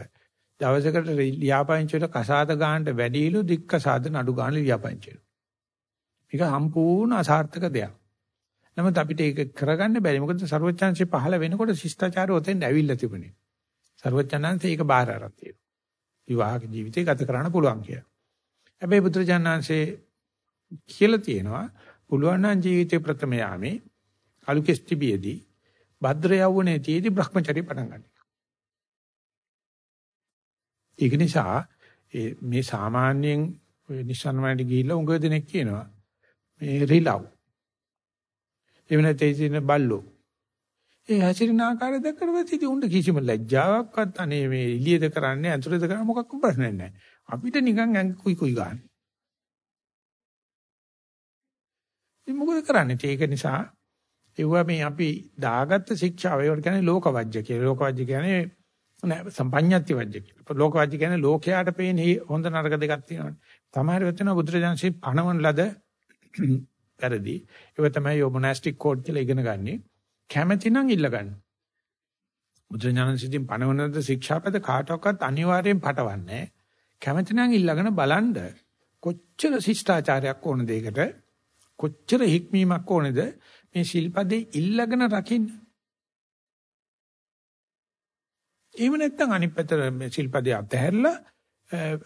දවසකට ලියාපදිංචියට කසාද ගන්නට වැඩිලු දික්කසාද නඩු ගන්න ලියාපදිංචියට. මේක සම්පූර්ණ අසාර්ථක දෙයක්. නමුත් අපිට ඒක කරගන්න බැරි. මොකද ਸਰවඥාන්සේ පහළ වෙනකොට ශිෂ්ටාචාරය ඔතෙන් ඇවිල්ලා තිබුණේ. ਸਰවඥාන්සේ ඒක බාර අරන් තියෙනවා. විවාහක ජීවිතය ගත කරන්න පුළුවන් කියලා. හැබැයි පුත්‍රජානන්සේ කියලා තියෙනවා පුළුවන් නම් ජීවිතේ ප්‍රථම යාමේ අලුකෙස්ටිබියේදී භද්‍ර යවුණේදී බ්‍රහ්මචරි පටන් ගන්න. ඒක නිසා මේ සාමාන්‍යයෙන් ඔය නිසන්වලට ගිහිල්ලා උඟ දෙනෙක් කියනවා මේ රිලව් එහෙම නැත්නම් ඉතින් බල්ලෝ. ඒ හැසිරෙන ආකාරය දැක්කට පස්සේ ඉතින් උන්ට කිසිම ලැජ්ජාවක්වත් අනේ මේ එළියද කරන්නේ අතුරද කරන්නේ මොකක්ද ප්‍රශ්නයක් නැහැ. අපිට නිකන් ඇඟ කුයි කුයි ගන්න. ඉතින් මොකද කරන්නේ? ඒක නිසා ඒවා මේ අපි දාගත්ත ශික්ෂාව ඒවට කියන්නේ ලෝකවජ්‍ය කියලා. ලෝකවජ්‍ය කියන්නේ නෑ සම්පඤ්ඤාති වජ්‍ය කියලා. ලෝකවජ්‍ය කියන්නේ ලෝකයාට පේන හොඳ නරක දෙකක් තියෙනවානේ. තමයි වෙතන බුදුරජාන්සේ පණවන ලද වැරදි. ඒක තමයි යෝ මොනාස්ටික් කෝඩ් කියලා ඉගෙන ගන්නෙ. කැමැති නම් ඉල්ල ගන්න. බුදුරජාණන් සිතින් පණවනද ශික්ෂාපද කාටවත් අනිවාර්යෙන් පටවන්නේ කැමැති නම් ඉල්ලගෙන බලන්න කොච්චර ශිෂ්ටාචාරයක් ඕනද ඒකට කොච්චර හික්මීමක් ඕනේද මේ ශිල්පදේ ඉල්ලගෙන රකින්න. එහෙම නැත්නම් අනිත් පැත්තට ශිල්පදේ අතහැරලා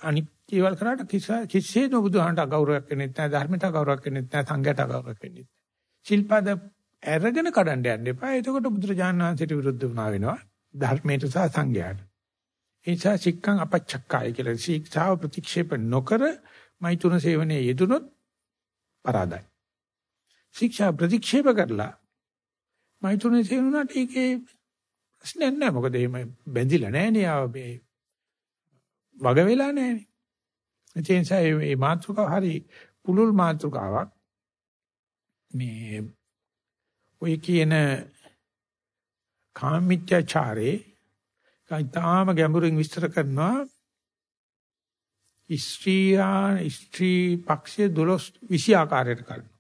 අනිත් ඒවල් කරාට කිසිසේත් බුදුහාමට අගෞරවයක් වෙන්නේ නැහැ ධර්මයට අගෞරවයක් වෙන්නේ නැහැ සංඝයට අගෞරවයක් වෙන්නේ නැහැ ශිල්පද අරගෙන කඩන්න යන්න එපා. එතකොට බුදුරජාණන් වහන්සේට විරුද්ධ වුණා වෙනවා ධර්මයට සහ සංඝයාට. ඒ නිසා සික්ඛං අපච්චක්කාය කියලා ශික්ෂාව ප්‍රතික්ෂේප නොකර මෛතුන සේවනයේ යෙදුනොත් පරාදයි. ශික්ෂා ප්‍රතික්ෂේප කරලා මෛතුන සේවනට ඒකේ ප්‍රශ්නයක් නැහැ මොකද එහෙම බැඳිලා නැහැ නේ ආව මේ වග වෙලා නැහැ ඒ නිසා මේ මාතෘකාව හරි පුලුල් මාතෘකාවක්. මේ ඔය කියන කාමීත්‍යචාරේ කයිතාම ගැඹුරින් විස්තර කරනවා ස්ත්‍රියා ස්ත්‍රී පක්ෂයේ 12 20 ආකාරයට කරනවා.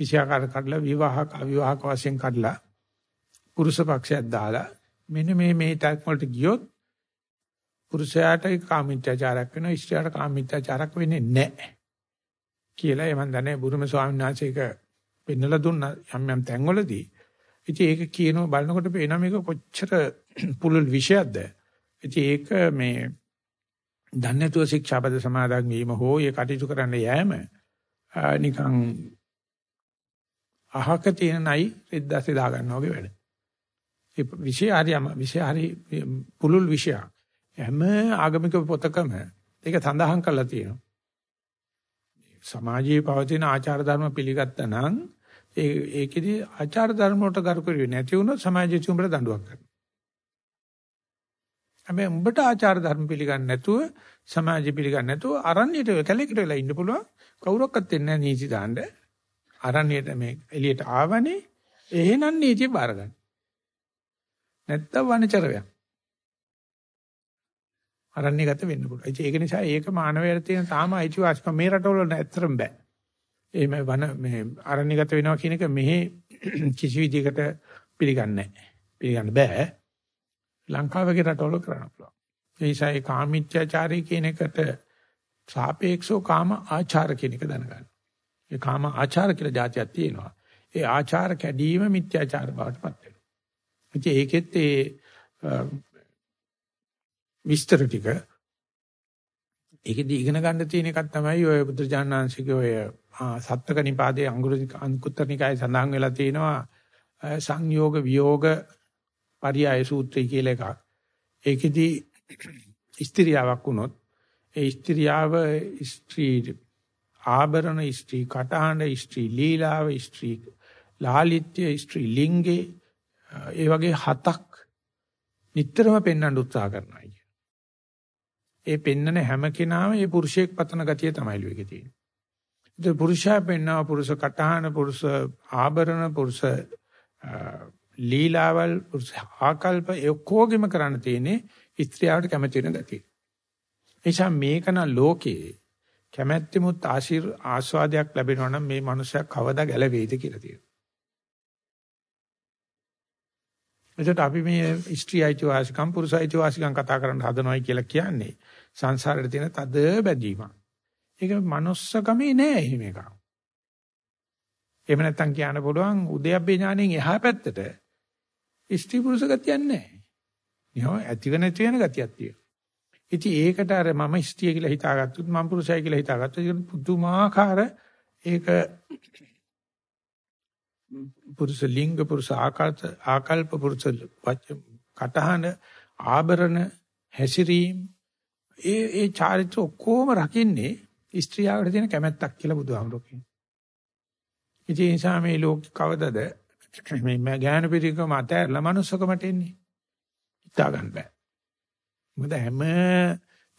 20 ආකාරයට කඩලා විවාහක අවිවාහක වශයෙන් කඩලා පුරුෂ පක්ෂයක් දාලා මෙන්න මේ මේ ටැක් වලට ගියොත් පුරුෂයාට කාමීත්‍යාචාරයක් වෙනවා ස්ත්‍රියට කාමීත්‍යාචාරයක් වෙන්නේ නැහැ කියලා එමන් දන්නේ බුදුම ස්වාමීන් වහන්සේක පෙන්නලා දුන්න යම් යම් තැන්වලදී ඉතින් ඒක කියනවා බලනකොට පේනවා මේක කොච්චර පුළුල් විෂයක්ද ඉතින් ඒක මේ දන්නේ නැතුව ශික්ෂාපද සමාදන් වීම හෝ ඒ කටයුතු කරන්න යෑම නිකන් අහක තියෙන නයි රෙද්දාසේ දා ගන්නවා වගේ වැඩ. ඒ විෂය හරියම විෂය හරි පුළුල් විෂයක්. හැම ආගමික පොතකම ඒක සඳහන් කරලා තියෙනවා. සමාජයේ පවතින ආචාර ධර්ම පිළිගත්තා නම් ඒ ඒකෙදි ආචාර ධර්ම වලට කරු කරුවේ නැති වුණොත් සමාජයේ උඹට දඬුවම් කරනවා. හැබැයි උඹට ආචාර ධර්ම පිළිගන්නේ නැතුව සමාජය පිළිගන්නේ නැතුව අරණ්‍යයට කැලේකට වෙලා ඉන්න පුළුවන් කවුරක්වත් දෙන්නේ නැහැ නීති දාන්න. අරණ්‍යයට මේ එළියට ආවනේ එහෙනම් නීතිය බාර ගන්න. නැත්තම් වනචරයක්. අරණ්‍යගත වෙන්න පුළුවන්. ඒක නිසා ඒක මානවයට තියෙන තාම අයිතිවාසිකම මේ රටවල නැත්තරම් බෑ. එහෙම වන මේ අරණ්‍යගත වෙනවා කියන එක මෙහි කිසි විදිහකට පිළිගන්නේ නැහැ. පිළිගන්න බෑ. ලංකාවේ රටවල කරන්න පුළුවන්. ඒ නිසා ඒ කාමීත්‍යාචාරය කියන එකට සාපේක්ෂව කාම ආචාර කියන එක දැනගන්න. ඒ කාම ආචාර කියලා જાතියක් තියෙනවා. ඒ ආචාර කැඩීම මිත්‍යාචාර බවට පත් වෙනවා. ඉතින් ඒකෙත් ඒ විස්තර ටික ඒකෙදි ඉගෙන ගන්න තියෙන එකක් තමයි ඔය බුදුජානනාංශිකේ ඔය සත්ත්වක නිපාතයේ අංගුත්තර නිකායේ සඳහන් වෙලා තියෙනවා සංයෝග විയോഗ පරියාය සූත්‍රය කියලා එකක්. ඒකෙදි ස්ත්‍රියාවක් වුණොත් ඒ ස්ත්‍රියාව ස්ත්‍රී ආභරණ ස්ත්‍රී කටහඬ ස්ත්‍රී ලීලාව ස්ත්‍රී ලාලිත්‍ය ස්ත්‍රී ලිංගේ ඒ වගේ හතක් නිටතරම පෙන්වන්න උත්සාහ කරනවා කිය. ඒ පෙන්නන හැම කෙනාම ඒ පුරුෂයෙක් පතන ගතිය තමයි ලුවේකේ තියෙන්නේ. ඒ පුරුෂයා පෙන්වන පුරුෂ කටහඬ පුරුෂ ආභරණ පුරුෂ ලීලාවල් ආකල්ප ඔක්කොගෙම කරන්න තියෙන්නේ ස්ත්‍රියට කැමති වෙන ගතිය. එනිසා මේකන ලෝකේ කැමැත්තෙමුත් ආශිර් ආස්වාදයක් ලැබෙනවා නම් මේ මනුස්සයා කවදා ගැලවෙයිද කියලා තියෙනවා. එතකොට අපි මේ ස්ත්‍රී අයිතිවාසිකම් පුරුෂ අයිතිවාසිකම් කතා කරන්න හදනවයි කියලා කියන්නේ සංසාරේ තියෙන තද බැඳීමක්. ඒක manussකමේ නෑ එහෙම එකක්. එහෙම නැත්තම් කියන්න පුළුවන් උදයබ්බේ ඥාණයෙන් එහා පැත්තට ස්ත්‍රී පුරුෂ ගතියක් නැහැ. නියම ඇතිව නැති වෙන ගතියක් තියෙනවා. ඉතින් ඒකට අර මම ස්ත්‍රිය කියලා හිතාගත්තොත් මම පුරුෂය කියලා හිතාගත්තොත් ඒක පුදුමාකාර ඒක පුරුෂ ලිංග පුරුෂ ආකල්ප ආකල්ප පුරුෂ කටහන ආභරණ හැසිරීම ඒ ඒ චාරිත්‍ර ඔක්කොම රකින්නේ ස්ත්‍රියකට තියෙන කැමැත්තක් කියලා බුදුහාමුදුරුවෝ කියනවා. ඉතින් ඒ නිසා මේ ලෝක කවදද මේ ඥාන පිටිකම අතහැරලා මනුස්සකමට එන්නේ. හිතා ගන්න බෑ. මොකද හැම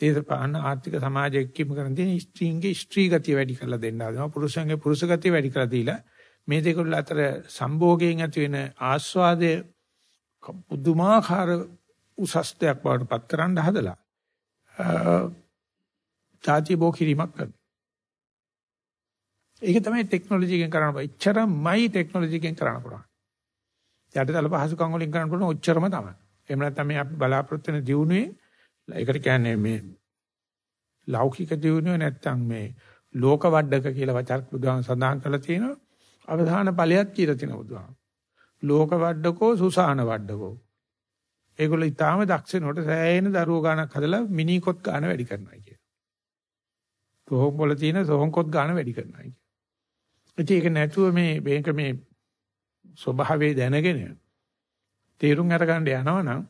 දේශපාලන ආර්ථික සමාජ එක්කම කරන තියෙන ස්ත්‍රීන්ගේ ස්ත්‍රී ගතිය වැඩි කරලා දෙන්න හදනවා. පුරුෂයන්ගේ පුරුෂ ගතිය වැඩි කරලා දීලා මේ දෙකවල අතර සම්භෝගයෙන් ඇති වෙන ආස්වාදය පුදුමාකාර උසස්තයක් බවට පත් කරන්න හදලා තාති බෝකිරීමක් කරනවා. ඒක තමයි ටෙක්නොලොජි එකෙන් කරන්න බෑ. එච්චරමයි ටෙක්නොලොජි එකෙන් කරන්න පුළුවන්. යටිතල පහසුකම් වලින් කරන්න පුළුවන් ඔච්චරම තමයි. එහෙම නැත්නම් මේ අපි බලාපොරොත්තු වෙන දියුණුවේ ඒකට කියන්නේ මේ ලෞකික දියුණුව නැත්නම් මේ ලෝක වඩක කියලා වචක් බුදුහාම සඳහන් කරලා තියෙනවා. අවධාන ඵලයක් කියලා තියෙනවා බුදුහාම. ලෝක වඩකෝ සුසාන වඩකෝ. ඒගොල්ලෝ ඊටාම දක්ෂනොට සෑහෙන දරුවෝ ගානක් හදලා මිනිකොත් ගාන වැඩි කරනවා කිය. සෝහම් වල තියෙන සෝහම්කොත් ගාන වැඩි කරනවා කිය. ඉතින් ඒක නැතුව මේ මේක මේ ස්වභාවය දැනගෙන තේරුම් අරගන්න යනවනම්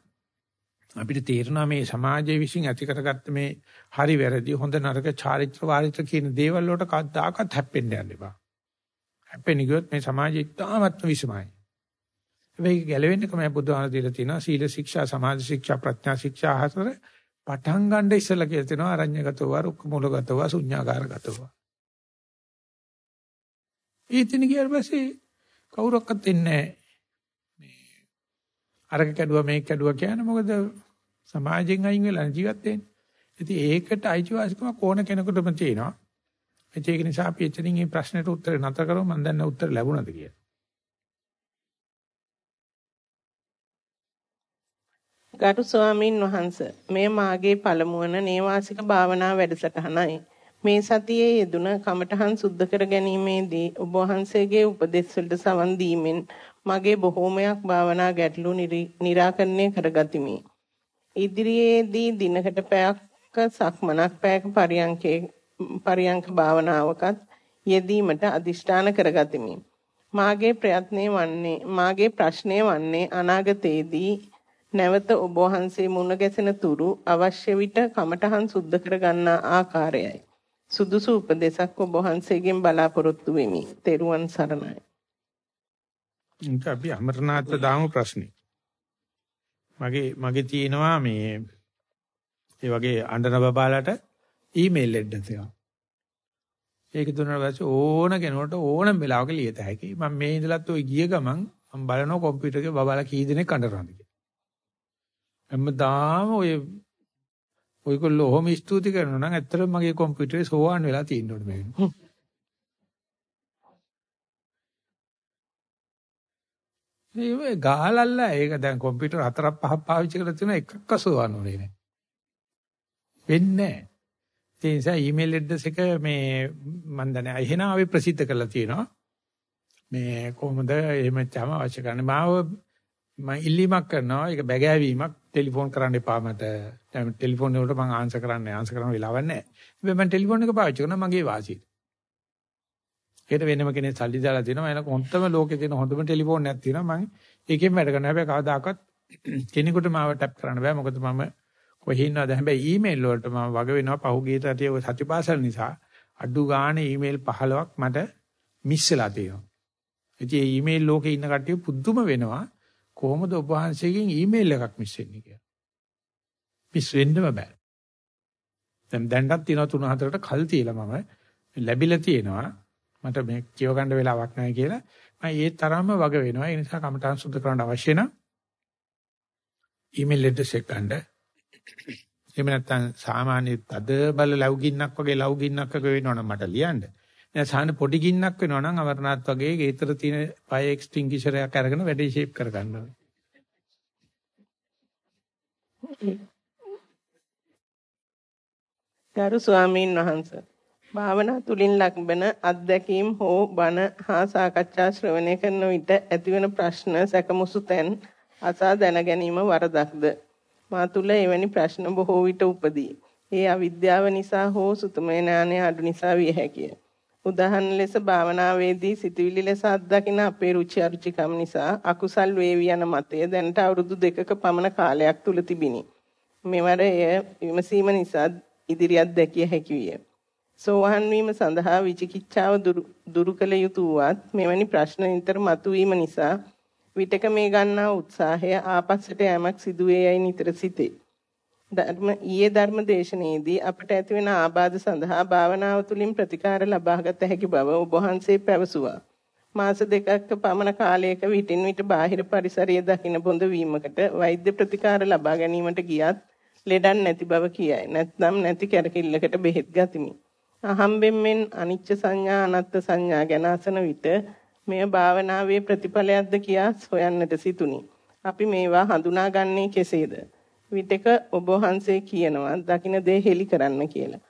අපිට තේරෙනවා මේ සමාජයේ විසින් ඇති කරගත්ත මේ හරි වැරදි හොඳ නරක චාරිත්‍ර වාරිත්‍ර කියන දේවල් වලට කවදාකවත් හැප්පෙන්න යන්න එපා. හැප්පෙන්නේ ගියොත් මේ සමාජය ඉතාමත්ම විසමයි. මේක ගැලවෙන්න කම බුදුහාම දීලා තියෙනවා සීල ශික්ෂා සමාධි ශික්ෂා ප්‍රඥා ශික්ෂා හතර පටන් ගන්න ඉස්සලා කියලා තියෙනවා අරඤ්‍යගතව රුක්ක මූලගතව ශුඤ්ඤාකාරගතව. ඊතින ගියාට පස්සේ කවුරක්වත් එන්නේ මේ අරක කැඩුවා මේක කැඩුවා කියන්නේ මොකද සමාජයෙන් අයින් වෙලා ජීවත් වෙන්නේ. ඉතින් ඒකට අයිතිවාසිකම කෝණ කෙනෙකුටම තියෙනවා. ඒක නිසා අපි එතනින් මේ ප්‍රශ්නෙට උත්තර නැතර කරමු මම දැන් උත්තර ලැබුණාද කියලා. ගරු ස්වාමින් වහන්සේ මේ මාගේ පළමු වන නේවාසික භාවනා වැඩසටහනයි. මේ සතියේ යෙදුන කමඨහන් සුද්ධ කර ගැනීමේදී ඔබ වහන්සේගේ උපදෙස් වලට සවන් දීමෙන් මගේ බොහෝමයක් භාවනා ගැටලු निराකරණය කරගතිමි. ඉදිරියේදී දිනකට පැයක් සක්මනක් පැයක පරියන්කේ පරියන්ක භාවනාවකත් යෙදීමට අදිෂ්ඨාන කරගතිමි. මාගේ ප්‍රයත්නය වන්නේ මාගේ ප්‍රශ්නය වන්නේ අනාගතයේදී නැවත ඔබ වහන්සේ මුණ ගැසෙන තුරු අවශ්‍ය විට කමඨහන් සුද්ධ කර ගන්නා ආකාරයයි. සුදුසු උපදේශක් ඔබ වහන්සේගෙන් බලාපොරොත්තු වෙමි. තෙරුවන් සරණයි. ඒක අපි අමරනාථ දාමු ප්‍රශ්නේ. මගේ මගේ තියෙනවා මේ ඒ වගේ අඬන බබාලට ඊමේල් එද්දක් තියෙනවා. ඒක දුන්නාට පස්සේ ඕන කෙනෙකුට ඕනම වෙලාවක ලියත හැකියි. මම මේ ඉඳලත් ওই ගිය ගමන් මම බලනවා කම්පියුටර් එකේ බබාලා කී දෙනෙක් අඬනවද කියලා. හැමදාම ඔය ඔයගොල්ලෝ ඔහොම ස්තුති කරනවා නම් ඇත්තටම මගේ කම්පියුටරේ සෝවාන් වෙලා තියෙන්න ඕනේ මේ. මේ ගාලල්ලා ඒක දැන් කම්පියුටර් හතරක් පහක් පාවිච්චි කරලා තියෙනවා එකක්ක සෝවාන් වෙන්නේ නැහැ. වෙන්නේ නැහැ. ඒ නිසා ඊමේල් ඇඩ්‍රස් එක මේ මම දන්නේ එහෙනම් අපි ප්‍රසිද්ධ කරලා තියෙනවා. මේ කොහොමද එහෙම තම අවශ්‍ය කරන්නේ මාව මම ඉල්ලීමක් කරනවා. ඒක බැගෑවීමක්. ටෙලිෆෝන් කරන්න එපා මට. දැන් ටෙලිෆෝන් වලට මම ආන්සර් කරන්නේ ආන්සර් කරන වෙලාවක් නැහැ. හැබැයි මම ටෙලිෆෝන් එක පාවිච්චි කරනවා මගේ වාසියට. ඒකට වෙනම කෙනෙක් සල්ලි දාලා තියෙනවා මම හොන්තම ලෝකේ තියෙන හොඳම ටෙලිෆෝන් එකක් තියෙනවා. මම ඒකෙන් වැඩ කරනවා. හැබැයි කවදාකවත් කෙනෙකුට මාව ටැප් කරන්න බෑ. මොකද මම කොහේ ඉන්නවද? හැබැයි ඊමේල් වලට මම වග වෙනවා. පහුගිය සතියේ සතිපාසල් නිසා අඩු ගානේ ඊමේල් 15ක් මට මිස් වෙලා තියෙනවා. ඉතින් මේ ඊමේල් ලෝකේ ඉන්න කට්ටිය පුදුම වෙනවා. කොහොමද ඔබ වහන්සේගෙන් ඊමේල් එකක් මිස් වෙන්නේ කියලා. මිස් වෙන්නම බෑ. දැන් දැන්වත් තියෙනවා තුන හතරකට කල් තියලා මම ලැබිලා තියෙනවා. මට මේ කියව ගන්න වෙලාවක් නැහැ කියලා. මම ඒ තරම්ම වග වෙනවා. ඒ නිසා කමඨාන් සුද්ධ කරන්න අවශ්‍ය නම් ඊමේල් ඇඩ්‍රස් එක ගන්න. එහෙම නැත්නම් සාමාන්‍ය තද බල ලව්ගින්නක් වගේ ලව්ගින්නක් වගේ වෙනවනම් මට ලියන්න. දැන් සාහන පොඩි ගින්නක් වෙනවා නම් අමරනාත් වගේ ගේතර තියෙන ෆයර් එක්ස්ටින්ගිෂර් එකක් අරගෙන වැඩේ ෂේප් කර ගන්නවා. ගරු ස්වාමීන් වහන්සේ භාවනා තුලින් ලක්බන අත්දැකීම් හෝ බණ හා සාකච්ඡා ශ්‍රවණය කරන විට ඇතිවන ප්‍රශ්න සැකමුසු තැන් අසා දැන ගැනීම වරදක්ද මා තුල එවැනි ප්‍රශ්න බොහෝ විට උපදී. ඒ අවිද්‍යාව නිසා හෝ සුතමේ ඥානය අඩු නිසා විය හැකිය. උදාහරණ ලෙස භාවනාවේදී සිතවිලි ලෙස අත්දකින අපේ රුචි අරුචිකම් නිසා අකුසල් වේවි යන මතය දැනට අවුරුදු දෙකක පමණ කාලයක් තුල තිබිනි. මෙවර එය විමසීම නිසා ඉදිරියට දැකිය හැකි විය. සෝවාන් වීම සඳහා විචිකිච්ඡාව දුරු කළ යුතු වත් මෙවැනි ප්‍රශ්න නිතර මතුවීම නිසා විටක මේ ගන්නා උත්සාහය ආපස්සට යෑමක් සිදුවේ යයි නිතර සිතේ. ධර්ම ඊයේ ධර්ම දේශනාවේදී අපට ඇතිවන ආබාධ සඳහා භාවනාව තුළින් ප්‍රතිකාර ලබාගත හැකි බව ඔබ වහන්සේ පැවසුවා. මාස දෙකක පමණ කාලයක විටින් විට බාහිර පරිසරයේ දකින්න බොඳ වීමකට වෛද්‍ය ප්‍රතිකාර ලබා ගැනීමට ගියත් ලෙඩක් නැති බව කියයි. නැත්නම් නැති කැරකිල්ලකට බෙහෙත් ගතිමි. අහම්බෙන් මෙන් අනිච්ච සංඥා අනත්ත් සංඥා ගැන අසන විට මෙය භාවනාවේ ප්‍රතිඵලයක්ද කියා සොයන්නට සිතුනි. අපි මේවා හඳුනාගන්නේ කෙසේද? විටක ඔබ වහන්සේ කියනවා දකින්න දේ හෙලි කරන්න කියලා.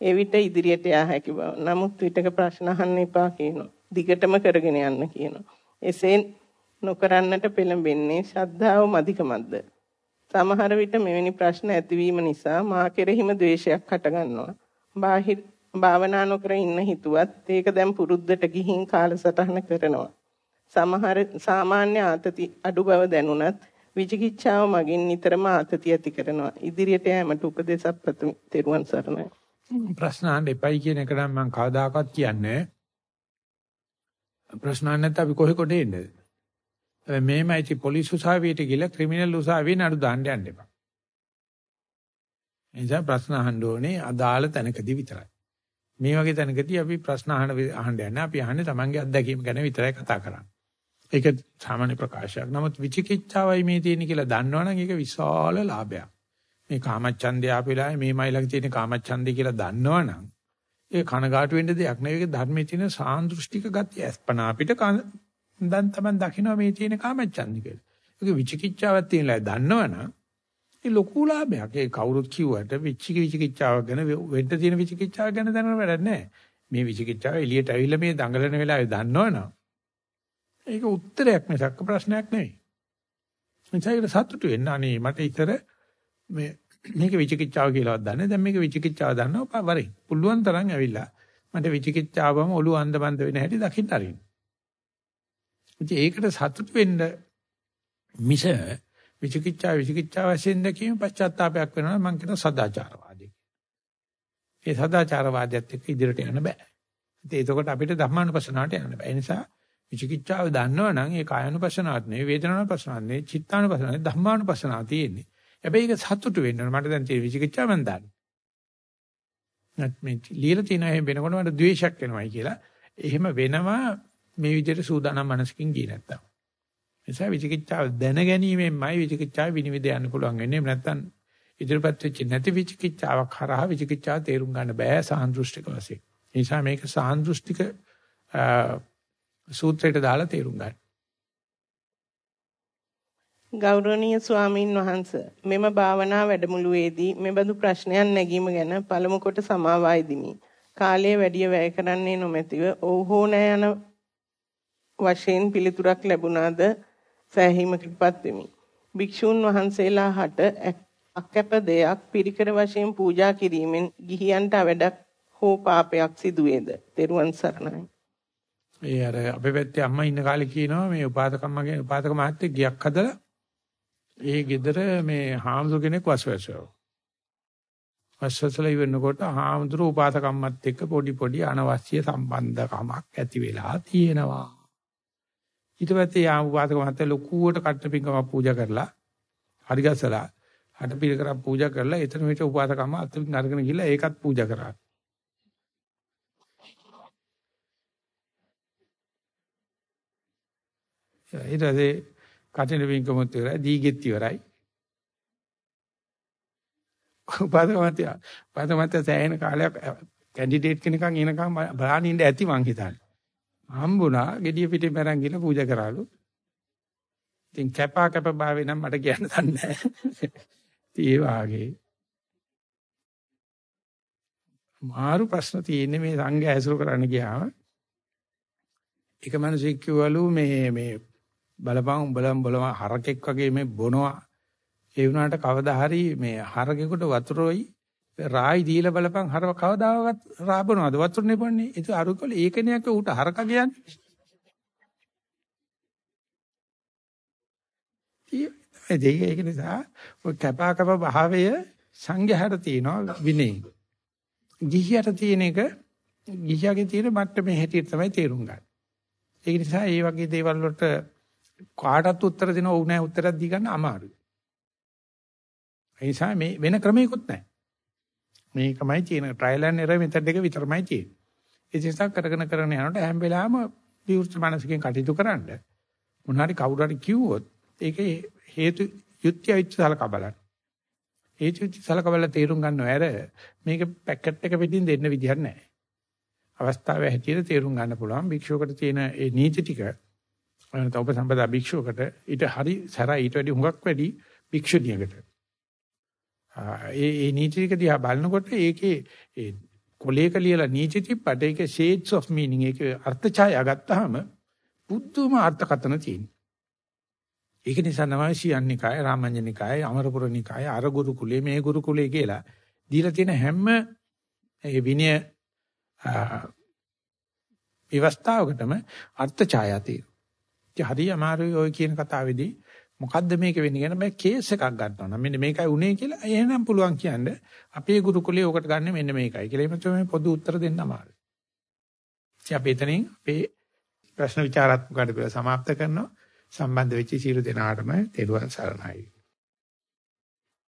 ඒ විට ඉදිරියට යා හැකි බව. නමුත් විටක ප්‍රශ්න අහන්න එපා කියනවා. දිගටම කරගෙන යන්න කියනවා. එසේ නොකරන්නට පෙළඹෙන්නේ ශ්‍රද්ධාව මදිකමත්ද? සමහර විට මෙවැනි ප්‍රශ්න ඇතිවීම නිසා මා කෙරෙහිම ද්වේෂයක් හටගන්නවා. බාහිර භාවනා නොකර ඉන්න හිතුවත් ඒක දැන් පුරුද්දට ගිහින් කාලසටහන කරනවා. සමහර සාමාන්‍ය ආතති අඩු බව දැනුණත් විචිකිච්ඡාව මගින් නිතරම ආතතිය ඇති කරනවා. ඉදිරියට යෑමට උපදේශක් පතමි. තෙරුවන් සරණයි. ප්‍රශ්න අහන්න එපයි කියන එක නම් මම කවදාකවත් කියන්නේ ප්‍රශ්න නැත්නම් අපි කොහෙ කොට එන්නේ? මේමයිති පොලිස් උසාවියට ගිහලා ක්‍රිමිනල් උසාවියේ නඩු දාන්න යන්න එපා. එනිසා ප්‍රශ්න අහන්න ඕනේ අදාළ තැනකදී විතරයි. මේ වගේ තැනකදී අපි ප්‍රශ්න අහන අහන්න යන්නේ අපි අහන්නේ Tamange අත්දැකීම ගැන විතරයි කතා කරන්නේ. ඒක සාමාන්‍ය ප්‍රකාශයක්. නමුත් විචිකිච්ඡාවයි මේ තියෙන කියලා දන්නවනම් ඒක විශාල ලාභයක්. මේ කාමච්ඡන්දය ආපෙලායි මේ මයිලක තියෙන කාමච්ඡන්දය කියලා දන්නවනම් ඒ කනගාටු වෙන්න දෙයක් නෙවෙයි. ඒක ධර්මයේ තියෙන සාන්දෘෂ්ටික ගතිය. අස්පනා අපිට දැන් තමයි දකින්න මේ තියෙන කාමච්ඡන්දි කියලා. ඒක විචිකිච්ඡාවක් තියෙනලා දන්නවනම් ඒ ලොකු ලාභයක්. ඒ කවුරුත් කිව්වට විචික විචිකිච්ඡාව ගැන වෙන්න තියෙන විචිකිච්ඡාව ගැන දැනන වැඩක් නැහැ. මේ විචිකිච්ඡාව එළියට ඇවිල්ලා මේ දඟලන වෙලාවේ දන්නවනම් ඒක උත්තරයක් මිසක් ප්‍රශ්නයක් නෙවෙයි. එනිසා සතුටු වෙන්න අනේ මට ඊතර මේ මේක විචිකිච්ඡාව කියලාවත් දන්නේ දැන් මේක විචිකිච්ඡාව දන්නවා වරේ පුළුවන් තරම් ඇවිල්ලා මට විචිකිච්ඡාවම ඔළුව අන්දබන්ද වෙන හැටි දකින්න අරින්න. ඉතින් ඒකට සතුටු වෙන්න මිස විචිකිච්ඡා විචිකිච්ඡා වශයෙන් දැකීම පශ්චාත්තාවයක් වෙනවා මම කියන සදාචාරවාදී. ඒ සදාචාරවාදයත් එක්ක ඉදිරියට යන්න බෑ. ඉතින් එතකොට අපිට ධර්මානුපස්සනාවට යන්න බෑ. ඒ නිසා විචිකිච්ඡාව දන්නවනම් ඒ කායानुපස්සනාවක් නෙවෙයි වේදනානුපස්සනාවක් නෙවෙයි චිත්තානුපස්සනාවක් නෙවෙයි ධම්මානුපස්සනාවක් තියෙන්නේ. හැබැයි ඒක සතුටු වෙන්න ඕන. මට දැන් තියෙන විචිකිච්ඡාව මන් දන්නේ. නැත් මේ লীලා තියෙන හැම වෙනකොට මට ද්වේෂයක් එනවායි කියලා. එහෙම වෙනවා මේ විදිහට සූදානම් මනසකින් ගියේ නැත්තම්. නිසා විචිකිච්ඡාව දැන ගැනීමෙන්මයි විචිකිච්ඡාව විනිවිද යන්න පුළුවන් වෙන්නේ. නැත්නම් ඉදිරිපත් වෙච්ච නැති විචිකිච්ඡාවක් හරහා විචිකිච්ඡාව තේරුම් ගන්න බෑ සාන්දෘෂ්ටික වශයෙන්. ඒ නිසා මේක සාන්දෘෂ්ටික සූත්‍රයට දාලා තේරුම් ගන්න. ගෞරවනීය ස්වාමින් වහන්ස මෙම භාවනා වැඩමුළුවේදී මෙබඳු ප්‍රශ්නයක් නැගීම ගැන පළමු කොට සමාවයිදිමි. කාලය වැඩි වැය කරන්නේ නොමැතිව ඔව්හෝ නැ යන වශයෙන් පිළිතුරක් ලැබුණාද සෑහීමකටපත් වෙමි. භික්ෂූන් වහන්සේලා හට අකැප දෙයක් පිරිකර වශයෙන් පූජා කිරීමෙන් ගිහියන්ට වැඩක් හෝ පාපයක් සිදුවේද? තෙරුවන් සරණයි. ඒ අර අපේ පැත්තේ අම්මා ඉන්න කාලේ කියනවා මේ උපාසකම්මගේ උපාසක මහත්තයෙක් ගියක් හදලා ඒ ගෙදර මේ හාමුදුර කෙනෙක් වස්වැසව. වස්වැසලා ඉවරනකොට හාමුදුර උපාසකම්මත් එක්ක පොඩි පොඩි අනවශ්‍ය සම්බන්ධකමක් ඇති වෙලා තියෙනවා. ඊට පස්සේ යා උපාසක මහත්තයා ලොකුවට කට්ට පිංකම පූජා කරලා හරි ගස්සලා හඩ පිළ කරා පූජා කරලා එතන මෙතන උපාසකම්ම අතින් අරගෙන ගිහලා ඒකත් පූජා කරා. ඊට පස්සේ කටින පිංකමුත් ඉවරයි දීගෙත් ඉවරයි. උපාසකමත්ය උපාසකමත්ය සෑහෙන කාලයක් කැන්ඩිඩේට් කෙනෙක්න් එනකම් බලන්න ඉන්න ඇති මං හිතන්නේ. හම්බුණා gediya පිටින් මරන් ගිහලා පූජා කරාලු. ඉතින් කැපා කැප භාවේ නම් මට කියන්න දන්නේ නැහැ. ඒ වාගේ මාරු ප්‍රශ්න තියෙන්නේ මේ සංඝය ඇසුරු කරන්න ගියාම එක මිනිහෙක් කිව්වලු මේ මේ බලපං උඹලම් බලම හරකෙක් වගේ මේ බොනවා ඒ වුණාට කවදා හරි මේ හරකෙකුට වතුරයි රායි දීලා බලපං හරව කවදාවත් රාබනවද වතුර නෙපන්නේ ඒක අරුකල ඒකනියක ඌට හරක කියන්නේ ඒක නිසා ඔය කපා කප භාවය සංඝයාට තියෙනවා විනේ. ගිහියට තියෙන එක ගිහියගේ තියෙන මට්ටමේ හැටියට තමයි තේරුම් ගන්න. ඒක නිසා මේ වගේ දේවල් වලට කාටවත් උත්තර දෙන ඕ නැහැ උත්තරයක් දී ගන්න අමාරුයි. ඒ නිසා මේ වෙන ක්‍රමයක්වත් නැහැ. මේකමයි තියෙන ට්‍රයිල් ඇන්ඩ් එරර් මෙතඩ් එක විතරමයි තියෙන්නේ. ඒ නිසා කරගෙන කරගෙන යනකොට හැම වෙලාවෙම විවෘත මානසිකෙන් කටයුතු කරන්න. මොනාරි කවුරු හරි කිව්වොත් ඒකේ හේතු යුක්තිය විච සලකා බලන්න. හේතු යුක්ති සලකා බලලා තේරුම් ගන්නව ඇර මේක පැකට් එක පිටින් දෙන්න විදිහක් නැහැ. අවස්ථාවේ හැටියට තේරුම් ගන්න පුළුවන් භික්ෂුවකට තියෙන ඒ නීති ටික අනත ඔබ සම්පදා භික්ෂුවකට ඊට හරි සැර ඊට වැඩි හුඟක් වැඩි භික්ෂුණියකට ඒ ඒ නීතික දිහා බලනකොට ඒකේ ඒ කොලේක ලියලා නීති තිබ්බට ඒකේ shades of meaning ඒකේ අර්ථ ඡාය ගත්තාම පුදුම අර්ථකතන තියෙනවා. ඒක නිසා තමයි සියන්නිකාය, රාමඤ්ඤනිකාය, අමරපුරනිකාය, අර ගුරුකුලේ, මේ ගුරුකුලේ කියලා දීලා තියෙන හැම ඒ විනය විවස්ථාවකටම අර්ථ ඡායා තියෙනවා. ඉතින් හරි අමාරුයි ඔය කියන කතාවේදී මොකද්ද මේක වෙන්නේ කියන මේ කේස් එකක් ගන්නවා නම් මෙන්න මේකයි උනේ කියලා එහෙනම් පුළුවන් කියන්නේ අපේ ගුරුකුලේ ඔකට ගන්න මෙන්න මේකයි කියලා එහෙම තමයි පොදු උත්තර දෙන්න අමාරුයි. ඉතින් අපි එතනින් අපේ ප්‍රශ්න විචාරාත්මක කඩපිල සමාප්ත කරනවා සම්බන්ධ වෙච්ච සියලු දෙනාටම තෙරුවන් සරණයි.